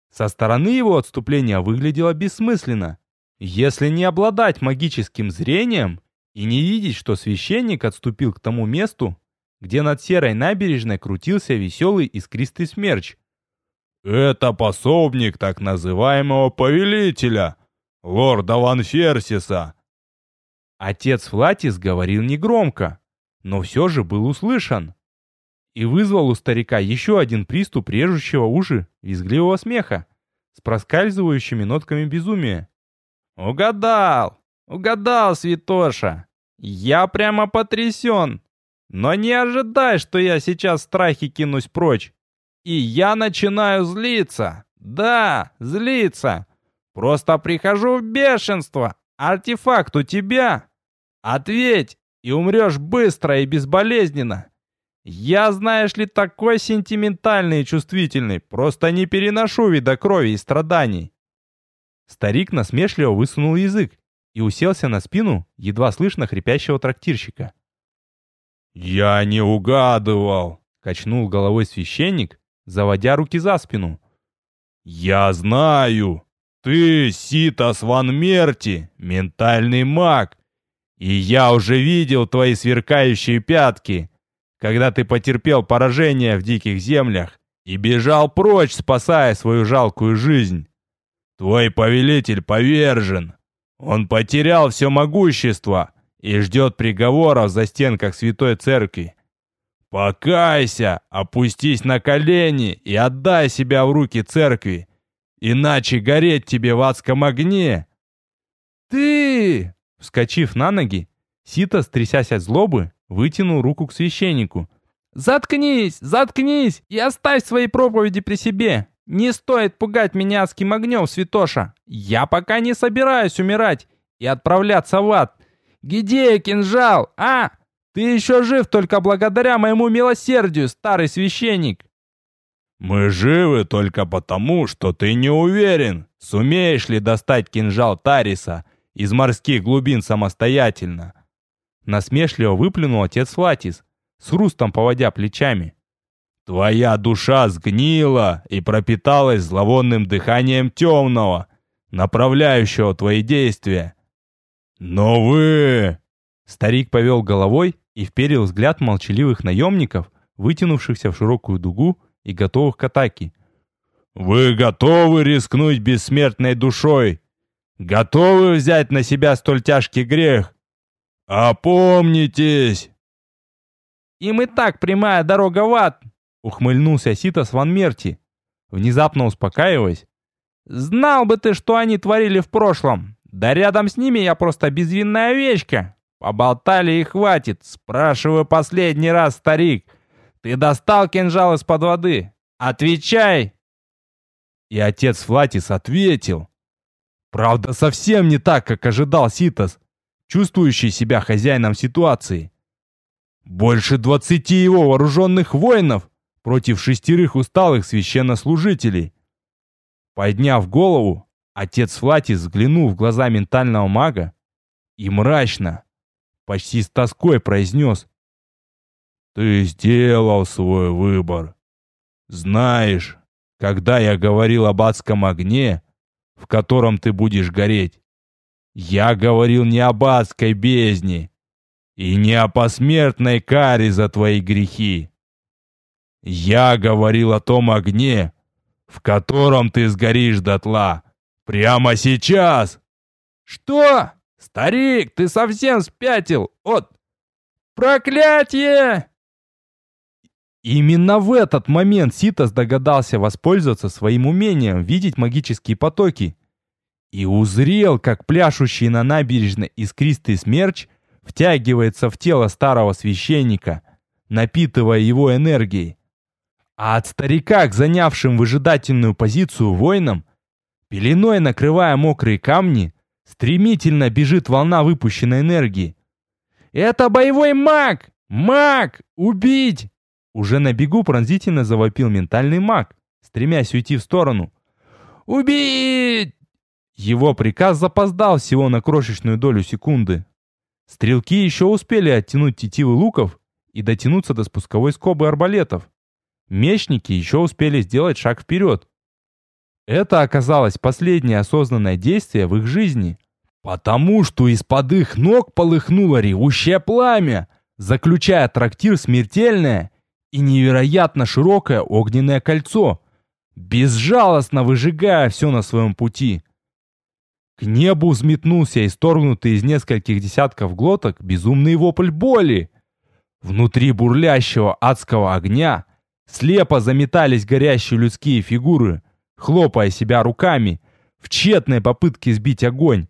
Со стороны его отступления выглядело бессмысленно. Если не обладать магическим зрением и не видеть, что священник отступил к тому месту, где над серой набережной крутился веселый искристый смерч. «Это пособник так называемого повелителя, лорда Ван Ферсиса!» Отец Флатис говорил негромко, но все же был услышан и вызвал у старика еще один приступ режущего уши визгливого смеха с проскальзывающими нотками безумия. «Угадал! Угадал, святоша! Я прямо потрясен! Но не ожидай, что я сейчас в страхе кинусь прочь! И я начинаю злиться! Да, злиться! Просто прихожу в бешенство! Артефакт у тебя! Ответь, и умрешь быстро и безболезненно!» Я, знаешь ли, такой сентиментальный и чувствительный, просто не переношу вида крови и страданий. Старик насмешливо высунул язык и уселся на спину едва слышно хрипящего трактирщика. «Я не угадывал!» — качнул головой священник, заводя руки за спину. «Я знаю! Ты, Ситас Ван Мерти, ментальный маг, и я уже видел твои сверкающие пятки!» когда ты потерпел поражение в диких землях и бежал прочь, спасая свою жалкую жизнь. Твой повелитель повержен. Он потерял все могущество и ждет приговора в застенках Святой Церкви. Покайся, опустись на колени и отдай себя в руки Церкви, иначе гореть тебе в адском огне. Ты, вскочив на ноги, Сита, трясясь от злобы, вытянул руку к священнику. «Заткнись! Заткнись! И оставь свои проповеди при себе! Не стоит пугать меня адским огнем, святоша! Я пока не собираюсь умирать и отправляться в ад! Где кинжал, а? Ты еще жив только благодаря моему милосердию, старый священник!» «Мы живы только потому, что ты не уверен, сумеешь ли достать кинжал Тариса из морских глубин самостоятельно. Насмешливо выплюнул отец Флатис, с хрустом поводя плечами. «Твоя душа сгнила и пропиталась зловонным дыханием темного, направляющего твои действия. Но вы...» Старик повел головой и вперил взгляд молчаливых наемников, вытянувшихся в широкую дугу и готовых к атаке. «Вы готовы рискнуть бессмертной душой? Готовы взять на себя столь тяжкий грех? «Опомнитесь!» «Им и так прямая дорога в ад!» — ухмыльнулся Ситас Ван Мерти, внезапно успокаиваясь. «Знал бы ты, что они творили в прошлом! Да рядом с ними я просто безвинная овечка! Поболтали и хватит! Спрашиваю последний раз, старик! Ты достал кинжал из-под воды? Отвечай!» И отец Флатис ответил. Правда, совсем не так, как ожидал Ситас чувствующий себя хозяином ситуации. Больше двадцати его вооруженных воинов против шестерых усталых священнослужителей. Подняв голову, отец Флатис взглянул в глаза ментального мага и мрачно, почти с тоской произнес «Ты сделал свой выбор. Знаешь, когда я говорил об адском огне, в котором ты будешь гореть, я говорил не об адской бездне и не о посмертной каре за твои грехи. Я говорил о том огне, в котором ты сгоришь дотла. Прямо сейчас!» «Что? Старик, ты совсем спятил! От... Проклятие!» Именно в этот момент Ситас догадался воспользоваться своим умением видеть магические потоки и узрел, как пляшущий на набережной искристый смерч втягивается в тело старого священника, напитывая его энергией. А от старика к занявшим выжидательную позицию воинам Пеленой накрывая мокрые камни, стремительно бежит волна выпущенной энергии. «Это боевой маг! Маг! Убить!» Уже на бегу пронзительно завопил ментальный маг, стремясь уйти в сторону. «Убить!» Его приказ запоздал всего на крошечную долю секунды. Стрелки еще успели оттянуть тетивы луков и дотянуться до спусковой скобы арбалетов. Мечники еще успели сделать шаг вперед, это оказалось последнее осознанное действие в их жизни. Потому что из-под их ног полыхнуло ревущее пламя, заключая трактир смертельное и невероятно широкое огненное кольцо, безжалостно выжигая все на своем пути. К небу взметнулся исторгнутый из нескольких десятков глоток безумный вопль боли. Внутри бурлящего адского огня слепо заметались горящие людские фигуры, хлопая себя руками, в тщетной попытке сбить огонь,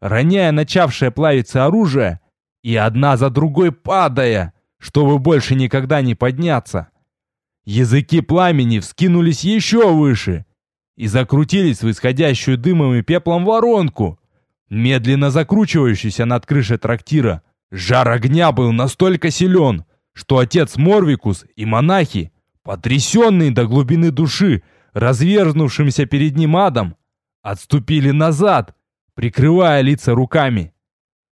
роняя начавшее плавиться оружие и одна за другой падая, чтобы больше никогда не подняться. Языки пламени вскинулись еще выше и закрутились в исходящую дымом и пеплом воронку, медленно закручивающуюся над крышей трактира. Жар огня был настолько силен, что отец Морвикус и монахи, потрясенные до глубины души, разверзнувшимся перед ним адом, отступили назад, прикрывая лица руками.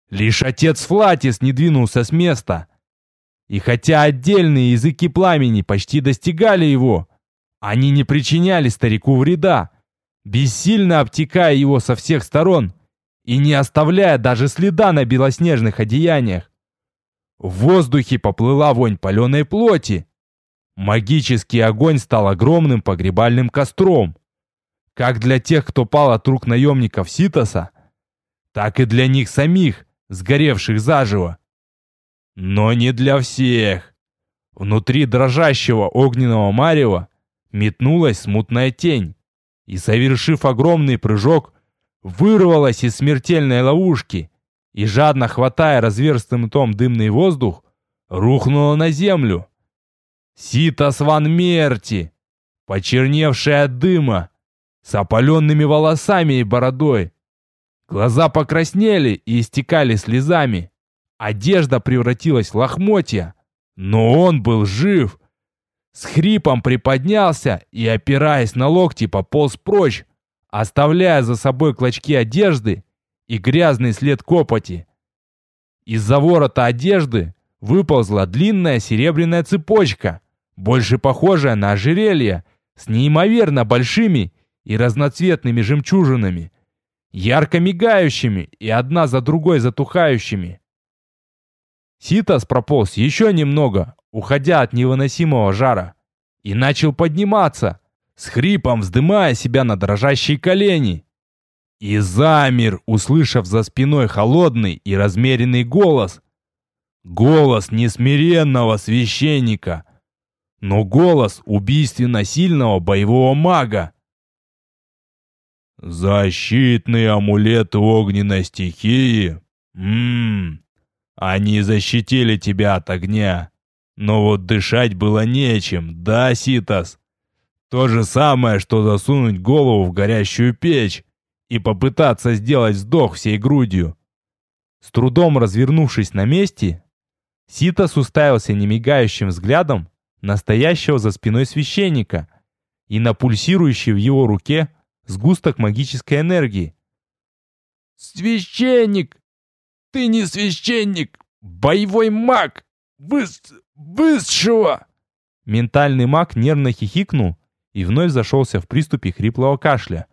Лишь отец Флатис не двинулся с места. И хотя отдельные языки пламени почти достигали его, они не причиняли старику вреда, бессильно обтекая его со всех сторон и не оставляя даже следа на белоснежных одеяниях. В воздухе поплыла вонь паленой плоти, Магический огонь стал огромным погребальным костром. Как для тех, кто пал от рук наемников Ситоса, так и для них самих, сгоревших заживо. Но не для всех. Внутри дрожащего огненного марева метнулась смутная тень и, совершив огромный прыжок, вырвалась из смертельной ловушки и, жадно хватая разверстым том дымный воздух, рухнула на землю. Ситас Ван Мерти, почерневшая от дыма, с опаленными волосами и бородой. Глаза покраснели и истекали слезами. Одежда превратилась в лохмотья, но он был жив. С хрипом приподнялся и, опираясь на локти, пополз прочь, оставляя за собой клочки одежды и грязный след копоти. Из-за ворота одежды выползла длинная серебряная цепочка — больше похожая на ожерелье с неимоверно большими и разноцветными жемчужинами, ярко мигающими и одна за другой затухающими. Ситас прополз еще немного, уходя от невыносимого жара, и начал подниматься, с хрипом вздымая себя на дрожащие колени. И замер, услышав за спиной холодный и размеренный голос. Голос несмиренного священника, но голос убийственно сильного боевого мага. Защитные амулеты огненной стихии? Ммм, они защитили тебя от огня. Но вот дышать было нечем, да, Ситас? То же самое, что засунуть голову в горящую печь и попытаться сделать вздох всей грудью. С трудом развернувшись на месте, Ситас уставился немигающим взглядом настоящего за спиной священника, и на пульсирующий в его руке сгусток магической энергии. «Священник! Ты не священник! Боевой маг! Выс... Высшего! Ментальный маг нервно хихикнул и вновь зашелся в приступе хриплого кашля.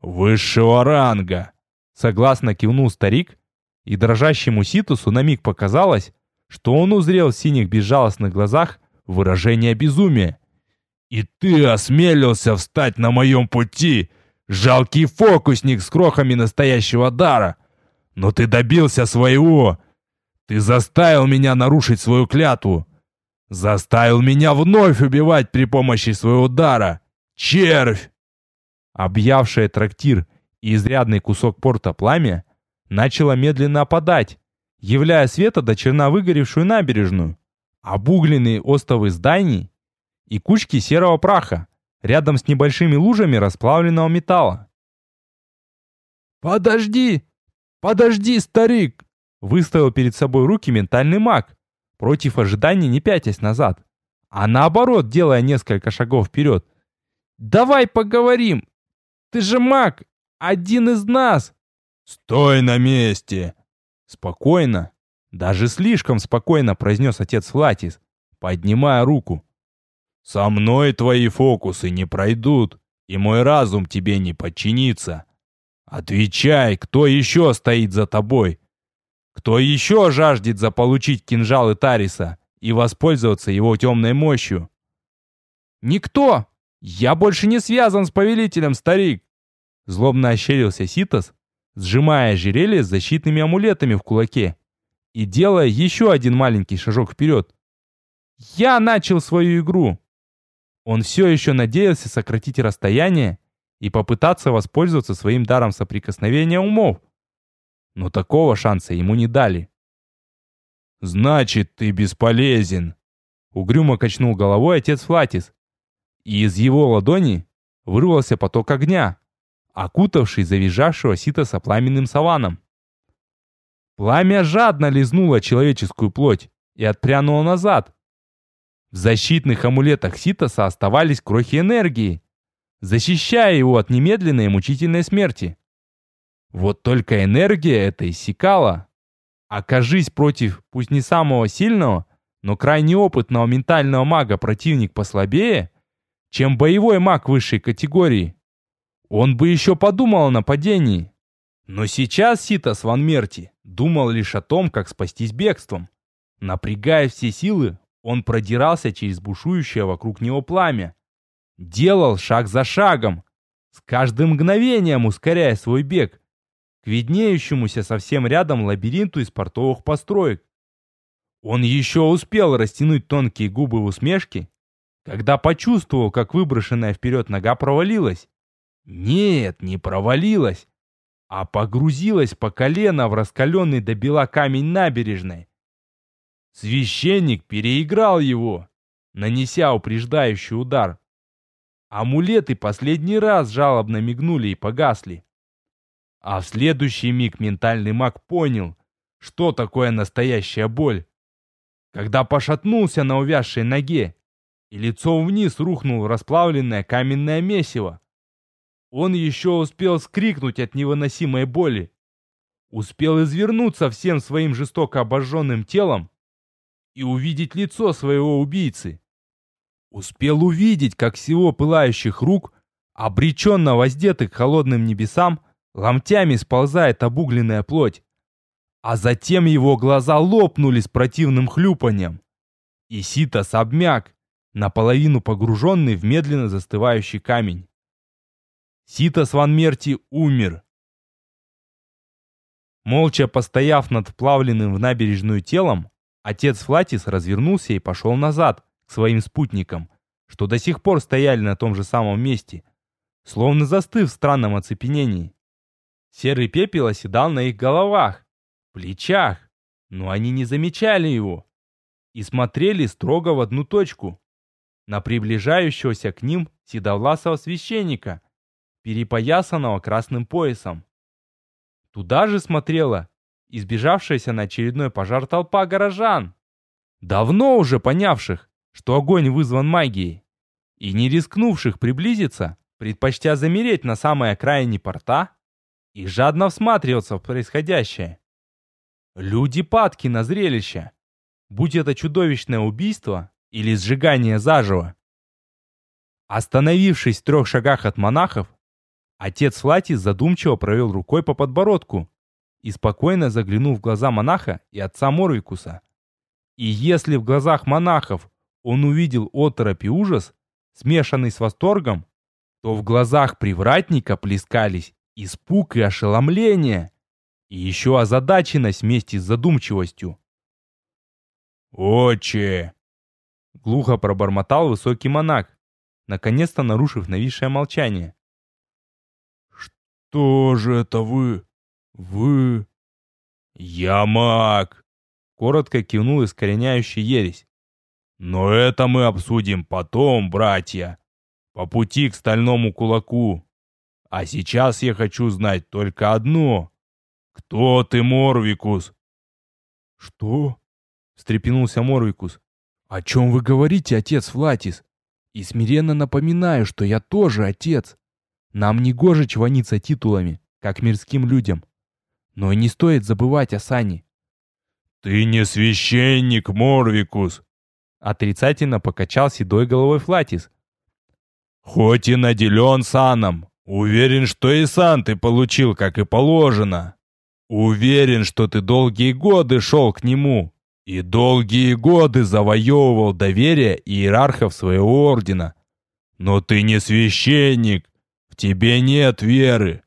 «Высшего ранга!» Согласно кивнул старик, и дрожащему Ситусу на миг показалось, что он узрел в синих безжалостных глазах выражение безумия. «И ты осмелился встать на моем пути, жалкий фокусник с крохами настоящего дара! Но ты добился своего! Ты заставил меня нарушить свою клятву! Заставил меня вновь убивать при помощи своего дара! Червь!» Объявшее трактир и изрядный кусок порта пламя начало медленно опадать, являя света до черна выгоревшую набережную, обугленные остовы зданий и кучки серого праха рядом с небольшими лужами расплавленного металла. «Подожди! Подожди, старик!» выставил перед собой руки ментальный маг, против ожиданий не пятясь назад, а наоборот делая несколько шагов вперед. «Давай поговорим! Ты же маг! Один из нас!» «Стой на месте!» Спокойно, даже слишком спокойно произнес отец Флатис, поднимая руку. «Со мной твои фокусы не пройдут, и мой разум тебе не подчинится. Отвечай, кто еще стоит за тобой? Кто еще жаждет заполучить кинжалы Тариса и воспользоваться его темной мощью?» «Никто! Я больше не связан с повелителем, старик!» Злобно ощерился Ситос, сжимая ожерелье с защитными амулетами в кулаке и делая еще один маленький шажок вперед. Я начал свою игру. Он все еще надеялся сократить расстояние и попытаться воспользоваться своим даром соприкосновения умов. Но такого шанса ему не дали. «Значит, ты бесполезен!» Угрюмо качнул головой отец Флатис. И из его ладони вырвался поток огня, окутавший завизжавшего Ситоса пламенным саваном. Пламя жадно лизнуло человеческую плоть и отпрянуло назад. В защитных амулетах Ситоса оставались крохи энергии, защищая его от немедленной мучительной смерти. Вот только энергия эта иссякала. Окажись против, пусть не самого сильного, но крайне опытного ментального мага противник послабее, чем боевой маг высшей категории, он бы еще подумал о нападении. Но сейчас Ситас Ван Мерти думал лишь о том, как спастись бегством. Напрягая все силы, он продирался через бушующее вокруг него пламя. Делал шаг за шагом, с каждым мгновением ускоряя свой бег к виднеющемуся совсем рядом лабиринту из портовых построек. Он еще успел растянуть тонкие губы в усмешке, когда почувствовал, как выброшенная вперед нога провалилась. Нет, не провалилась, а погрузилась по колено в раскаленный до бела камень набережной. Священник переиграл его, нанеся упреждающий удар. Амулеты последний раз жалобно мигнули и погасли. А в следующий миг ментальный маг понял, что такое настоящая боль. Когда пошатнулся на увязшей ноге, и лицом вниз рухнул расплавленное каменное месиво. Он еще успел скрикнуть от невыносимой боли. Успел извернуться всем своим жестоко обожженным телом и увидеть лицо своего убийцы. Успел увидеть, как всего пылающих рук, обреченно воздетых холодным небесам, ломтями сползает обугленная плоть. А затем его глаза лопнули с противным хлюпанием. И Ситас обмяк, наполовину погруженный в медленно застывающий камень. Ситас Ван Мерти умер. Молча постояв над вплавленным в набережную телом, отец Флатис развернулся и пошел назад к своим спутникам, что до сих пор стояли на том же самом месте, словно застыв в странном оцепенении. Серый пепел оседал на их головах, плечах, но они не замечали его и смотрели строго в одну точку, на приближающегося к ним седовласого священника – перепоясанного красным поясом. Туда же смотрела избежавшаяся на очередной пожар толпа горожан, давно уже понявших, что огонь вызван магией, и не рискнувших приблизиться, предпочтя замереть на самой окраине порта и жадно всматриваться в происходящее. Люди падки на зрелище. Будь это чудовищное убийство, или сжигание заживо. Остановившись в трех шагах от монахов, отец Флатис задумчиво провел рукой по подбородку и спокойно заглянул в глаза монаха и отца Морвикуса. И если в глазах монахов он увидел оторопь и ужас, смешанный с восторгом, то в глазах привратника плескались испуг и ошеломление, и еще озадаченность вместе с задумчивостью. «Отче!» — глухо пробормотал высокий монах, наконец-то нарушив нависшее молчание. «Что же это вы? Вы...» «Я маг!» — коротко кивнул искореняющий ересь. «Но это мы обсудим потом, братья, по пути к стальному кулаку. А сейчас я хочу знать только одно. Кто ты, Морвикус?» «Что?» — встрепенулся Морвикус. «О чем вы говорите, отец Флатис? И смиренно напоминаю, что я тоже отец. Нам не гоже чваниться титулами, как мирским людям. Но и не стоит забывать о Сане». «Ты не священник, Морвикус!» Отрицательно покачал седой головой Флатис. «Хоть и наделен саном, уверен, что и сан ты получил, как и положено. Уверен, что ты долгие годы шел к нему и долгие годы завоевывал доверие иерархов своего ордена. Но ты не священник, тебе нет веры.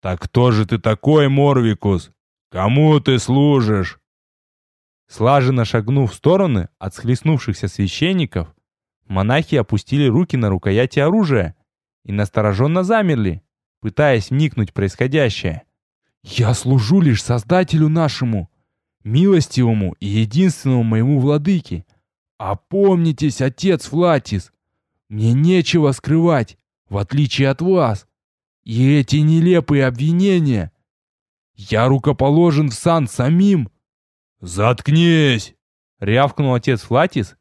Так кто же ты такой, Морвикус? Кому ты служишь?» Слаженно шагнув в стороны от схлестнувшихся священников, монахи опустили руки на рукояти оружия и настороженно замерли, пытаясь вникнуть в происходящее. «Я служу лишь Создателю нашему, милостивому и единственному моему владыке. Опомнитесь, отец Флатис, мне нечего скрывать, в отличие от вас. И эти нелепые обвинения. Я рукоположен в сан самим». «Заткнись!» — рявкнул отец Флатис,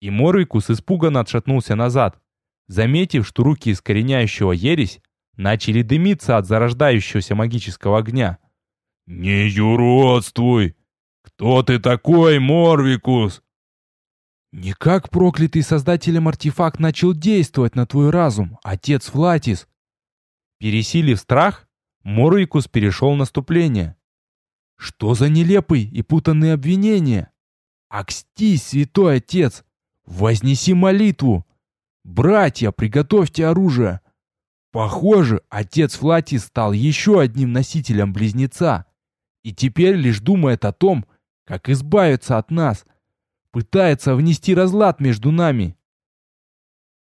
и Морвикус испуганно отшатнулся назад, заметив, что руки искореняющего ересь начали дымиться от зарождающегося магического огня. «Не юродствуй! Кто ты такой, Морвикус?» «Не как проклятый создателем артефакт начал действовать на твой разум, отец Флатис!» Пересилив страх, Морвикус перешел наступление. «Что за нелепые и путанные обвинения? Акстись, святой отец! Вознеси молитву! Братья, приготовьте оружие! Похоже, отец Флати стал еще одним носителем близнеца и теперь лишь думает о том, как избавиться от нас, пытается внести разлад между нами.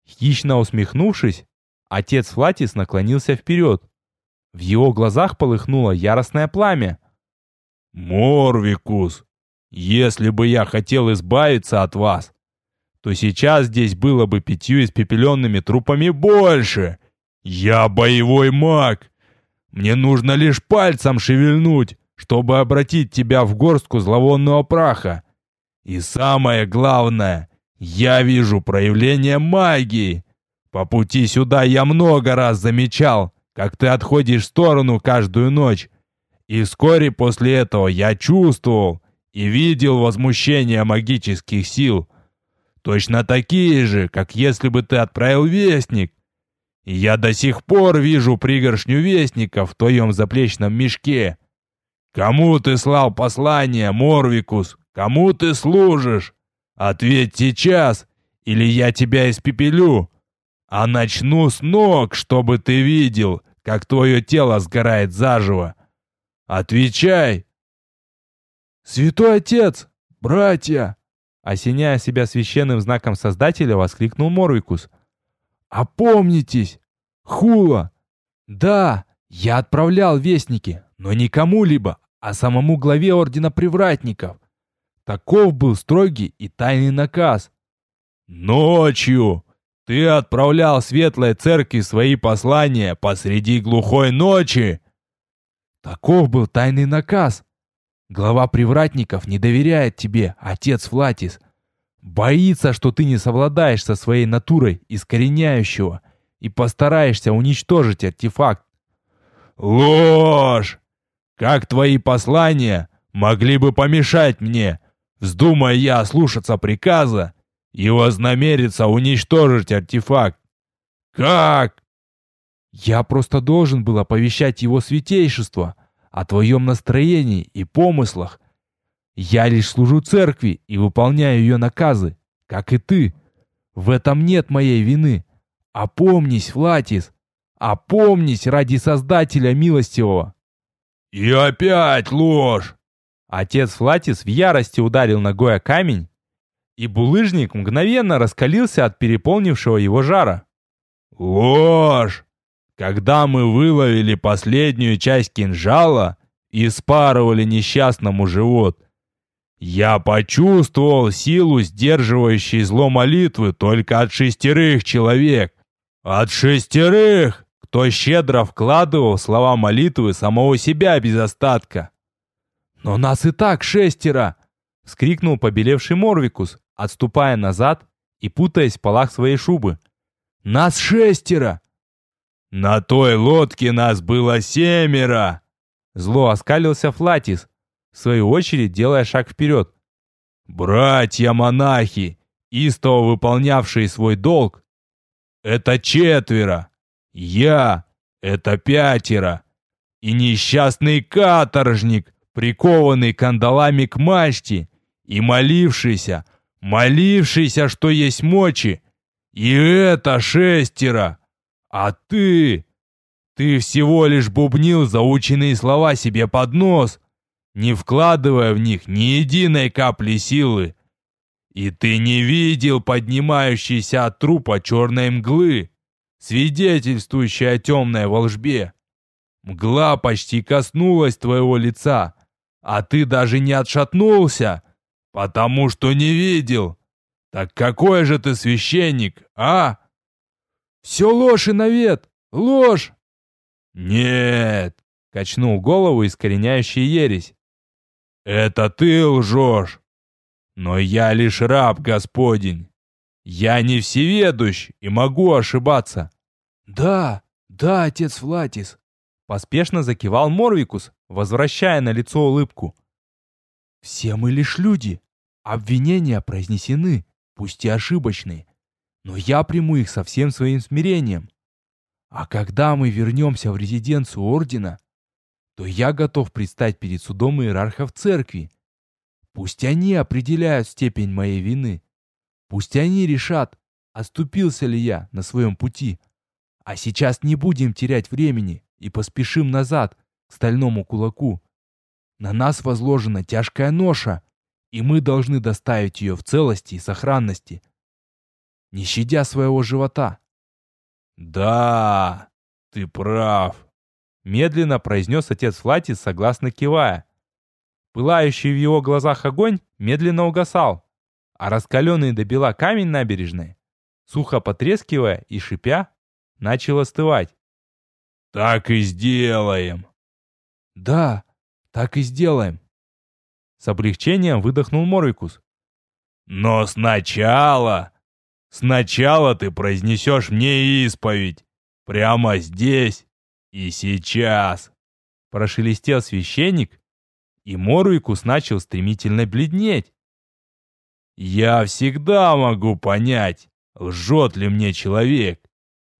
Хищно усмехнувшись, отец Флатис наклонился вперед. В его глазах полыхнуло яростное пламя. «Морвикус, если бы я хотел избавиться от вас, то сейчас здесь было бы пятью испепеленными трупами больше!» «Я боевой маг! Мне нужно лишь пальцем шевельнуть, чтобы обратить тебя в горстку зловонного праха. И самое главное, я вижу проявление магии. По пути сюда я много раз замечал, как ты отходишь в сторону каждую ночь. И вскоре после этого я чувствовал и видел возмущение магических сил. Точно такие же, как если бы ты отправил вестник, я до сих пор вижу пригоршню вестников в твоем заплечном мешке. Кому ты слал послание, Морвикус? Кому ты служишь? Ответь сейчас, или я тебя испепелю. А начну с ног, чтобы ты видел, как твое тело сгорает заживо. Отвечай!» «Святой Отец! Братья!» Осеняя себя священным знаком Создателя, воскликнул Морвикус. Опомнитесь! Хула! Да, я отправлял вестники, но не кому-либо, а самому главе Ордена Привратников. Таков был строгий и тайный наказ. Ночью! Ты отправлял Светлой Церкви свои послания посреди глухой ночи! Таков был тайный наказ. Глава Привратников не доверяет тебе, отец Флатис. Боится, что ты не совладаешь со своей натурой искореняющего и постараешься уничтожить артефакт. Ложь! Как твои послания могли бы помешать мне, вздумая я слушаться приказа и вознамерится уничтожить артефакт. Как? Я просто должен был оповещать его святейшество о твоем настроении и помыслах. Я лишь служу церкви и выполняю ее наказы, как и ты. В этом нет моей вины. Опомнись, Флатис, опомнись ради Создателя Милостивого. И опять ложь! Отец Флатис в ярости ударил ногой о камень, и булыжник мгновенно раскалился от переполнившего его жара. Ложь! Когда мы выловили последнюю часть кинжала и спарывали несчастному живот, я почувствовал силу, сдерживающей зло молитвы только от шестерых человек. От шестерых, кто щедро вкладывал слова молитвы самого себя без остатка. «Но нас и так шестеро!» — скрикнул побелевший Морвикус, отступая назад и путаясь в полах своей шубы. «Нас шестеро!» «На той лодке нас было семеро!» Зло оскалился Флатис, в свою очередь делая шаг вперед. «Братья-монахи, истово выполнявшие свой долг, это четверо, я — это пятеро, и несчастный каторжник, прикованный кандалами к мачте и молившийся, молившийся, что есть мочи, и это шестеро. А ты... Ты всего лишь бубнил заученные слова себе под нос, не вкладывая в них ни единой капли силы. И ты не видел поднимающейся от трупа черной мглы, свидетельствующей о темной волжбе. Мгла почти коснулась твоего лица, а ты даже не отшатнулся, потому что не видел. Так какой же ты священник, а? Все ложь и навет, ложь. Нет, качнул голову искореняющий ересь. Это ты лжешь. Но я лишь раб Господень. Я не всеведущ и могу ошибаться. Да, да, отец Влатис. Поспешно закивал Морвикус, возвращая на лицо улыбку. Все мы лишь люди. Обвинения произнесены, пусть и ошибочные но я приму их со всем своим смирением. А когда мы вернемся в резиденцию ордена, то я готов предстать перед судом иерархов церкви. Пусть они определяют степень моей вины. Пусть они решат, оступился ли я на своем пути. А сейчас не будем терять времени и поспешим назад к стальному кулаку. На нас возложена тяжкая ноша, и мы должны доставить ее в целости и сохранности не щадя своего живота. «Да, ты прав», — медленно произнес отец Флатис, согласно кивая. Пылающий в его глазах огонь медленно угасал, а раскаленный до бела камень набережной, сухо потрескивая и шипя, начал остывать. «Так и сделаем!» «Да, так и сделаем!» С облегчением выдохнул Морвикус. «Но сначала Сначала ты произнесешь мне исповедь. Прямо здесь и сейчас. Прошелестел священник, и Моруикус начал стремительно бледнеть. Я всегда могу понять, лжет ли мне человек.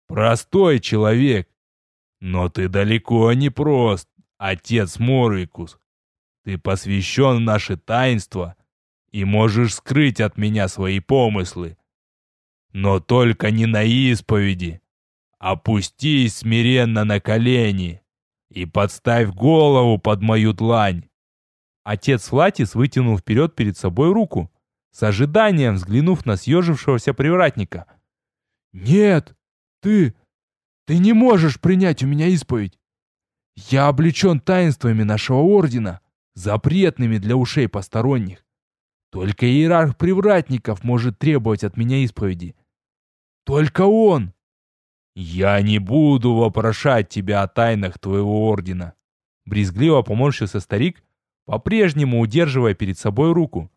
Простой человек. Но ты далеко не прост, отец Моруикус. Ты посвящен в наши таинства и можешь скрыть от меня свои помыслы. Но только не на исповеди. Опустись смиренно на колени и подставь голову под мою длань. Отец Флатис вытянул вперед перед собой руку, с ожиданием взглянув на съежившегося привратника. «Нет, ты... ты не можешь принять у меня исповедь. Я облечен таинствами нашего ордена, запретными для ушей посторонних. Только иерарх привратников может требовать от меня исповеди. Только он. Я не буду вопрошать тебя о тайнах твоего ордена. Брезгливо поморщился старик, по-прежнему удерживая перед собой руку.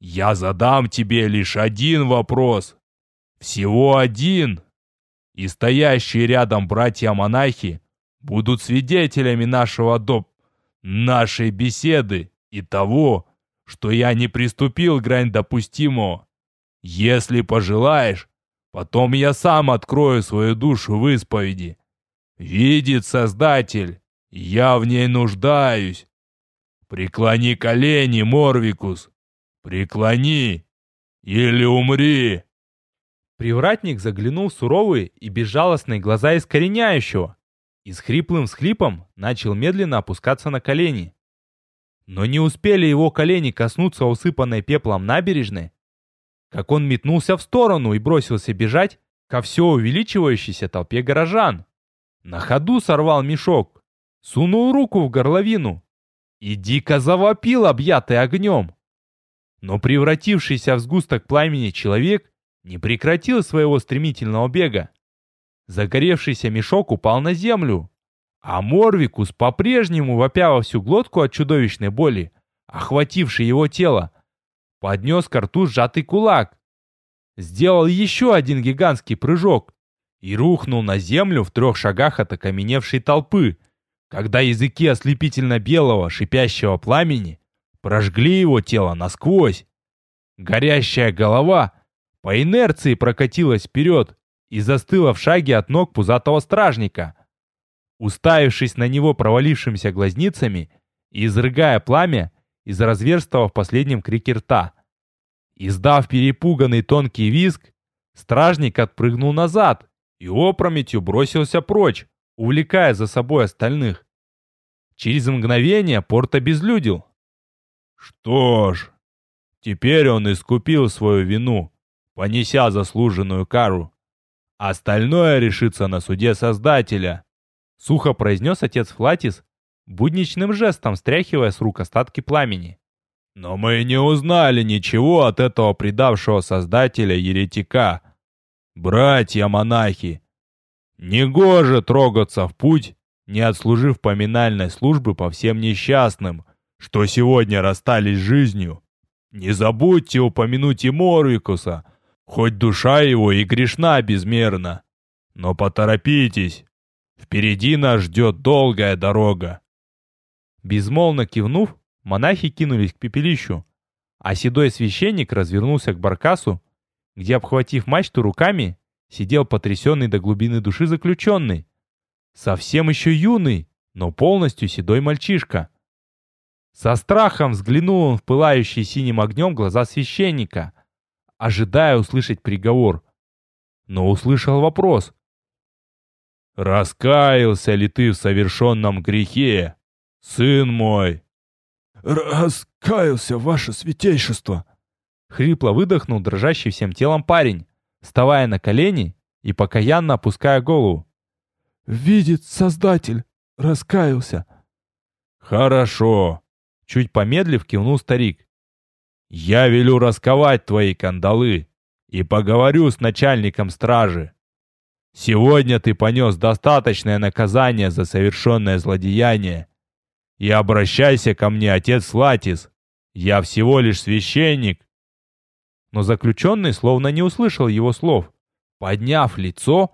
Я задам тебе лишь один вопрос. Всего один. И стоящие рядом братья-монахи будут свидетелями нашего доп... нашей беседы и того, что я не приступил грань допустимого. Если пожелаешь, потом я сам открою свою душу в исповеди. Видит Создатель, я в ней нуждаюсь. Преклони колени, Морвикус, преклони или умри. Привратник заглянул в суровые и безжалостные глаза искореняющего и с хриплым всхлипом начал медленно опускаться на колени. Но не успели его колени коснуться усыпанной пеплом набережной, как он метнулся в сторону и бросился бежать ко все увеличивающейся толпе горожан. На ходу сорвал мешок, сунул руку в горловину и дико завопил, объятый огнем. Но превратившийся в сгусток пламени человек не прекратил своего стремительного бега. Загоревшийся мешок упал на землю, а Морвикус, по-прежнему вопя во всю глотку от чудовищной боли, охватившей его тело, поднес к рту сжатый кулак, сделал еще один гигантский прыжок и рухнул на землю в трех шагах от окаменевшей толпы, когда языки ослепительно-белого шипящего пламени прожгли его тело насквозь. Горящая голова по инерции прокатилась вперед, и застыла в шаге от ног пузатого стражника. Уставившись на него провалившимися глазницами и изрыгая пламя из разверстого в последнем крике рта. Издав перепуганный тонкий визг, стражник отпрыгнул назад и опрометью бросился прочь, увлекая за собой остальных. Через мгновение порт обезлюдил. Что ж, теперь он искупил свою вину, понеся заслуженную кару. Остальное решится на суде Создателя. Сухо произнес отец Флатис, будничным жестом стряхивая с рук остатки пламени. Но мы не узнали ничего от этого предавшего Создателя еретика. Братья-монахи, негоже трогаться в путь, не отслужив поминальной службы по всем несчастным, что сегодня расстались жизнью. Не забудьте упомянуть и Морвикуса, Хоть душа его и грешна безмерно. Но поторопитесь. Впереди нас ждет долгая дорога. Безмолвно кивнув, монахи кинулись к пепелищу, а седой священник развернулся к баркасу, где, обхватив мачту руками, сидел потрясенный до глубины души заключенный. Совсем еще юный, но полностью седой мальчишка. Со страхом взглянул он в пылающие синим огнем глаза священника, ожидая услышать приговор. Но услышал вопрос. «Раскаялся ли ты в совершенном грехе, сын мой?» «Раскаялся, ваше святейшество!» Хрипло выдохнул дрожащий всем телом парень, вставая на колени и покаянно опуская голову. «Видит Создатель! Раскаялся!» «Хорошо!» Чуть помедлив кивнул старик. Я велю расковать твои кандалы и поговорю с начальником стражи. Сегодня ты понес достаточное наказание за совершенное злодеяние. И обращайся ко мне, отец Латис. Я всего лишь священник. Но заключенный словно не услышал его слов. Подняв лицо,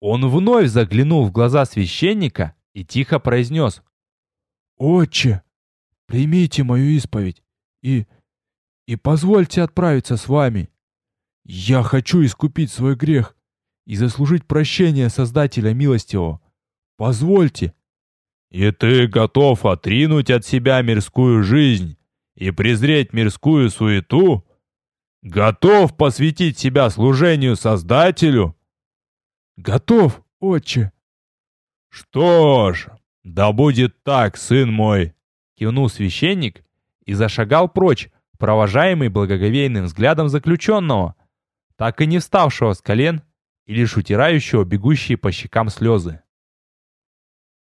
он вновь заглянул в глаза священника и тихо произнес. «Отче, примите мою исповедь и и позвольте отправиться с вами. Я хочу искупить свой грех и заслужить прощение Создателя милостивого. Позвольте. И ты готов отринуть от себя мирскую жизнь и презреть мирскую суету? Готов посвятить себя служению Создателю? Готов, отче. Что ж, да будет так, сын мой, кивнул священник и зашагал прочь, провожаемый благоговейным взглядом заключенного, так и не вставшего с колен и лишь утирающего бегущие по щекам слезы.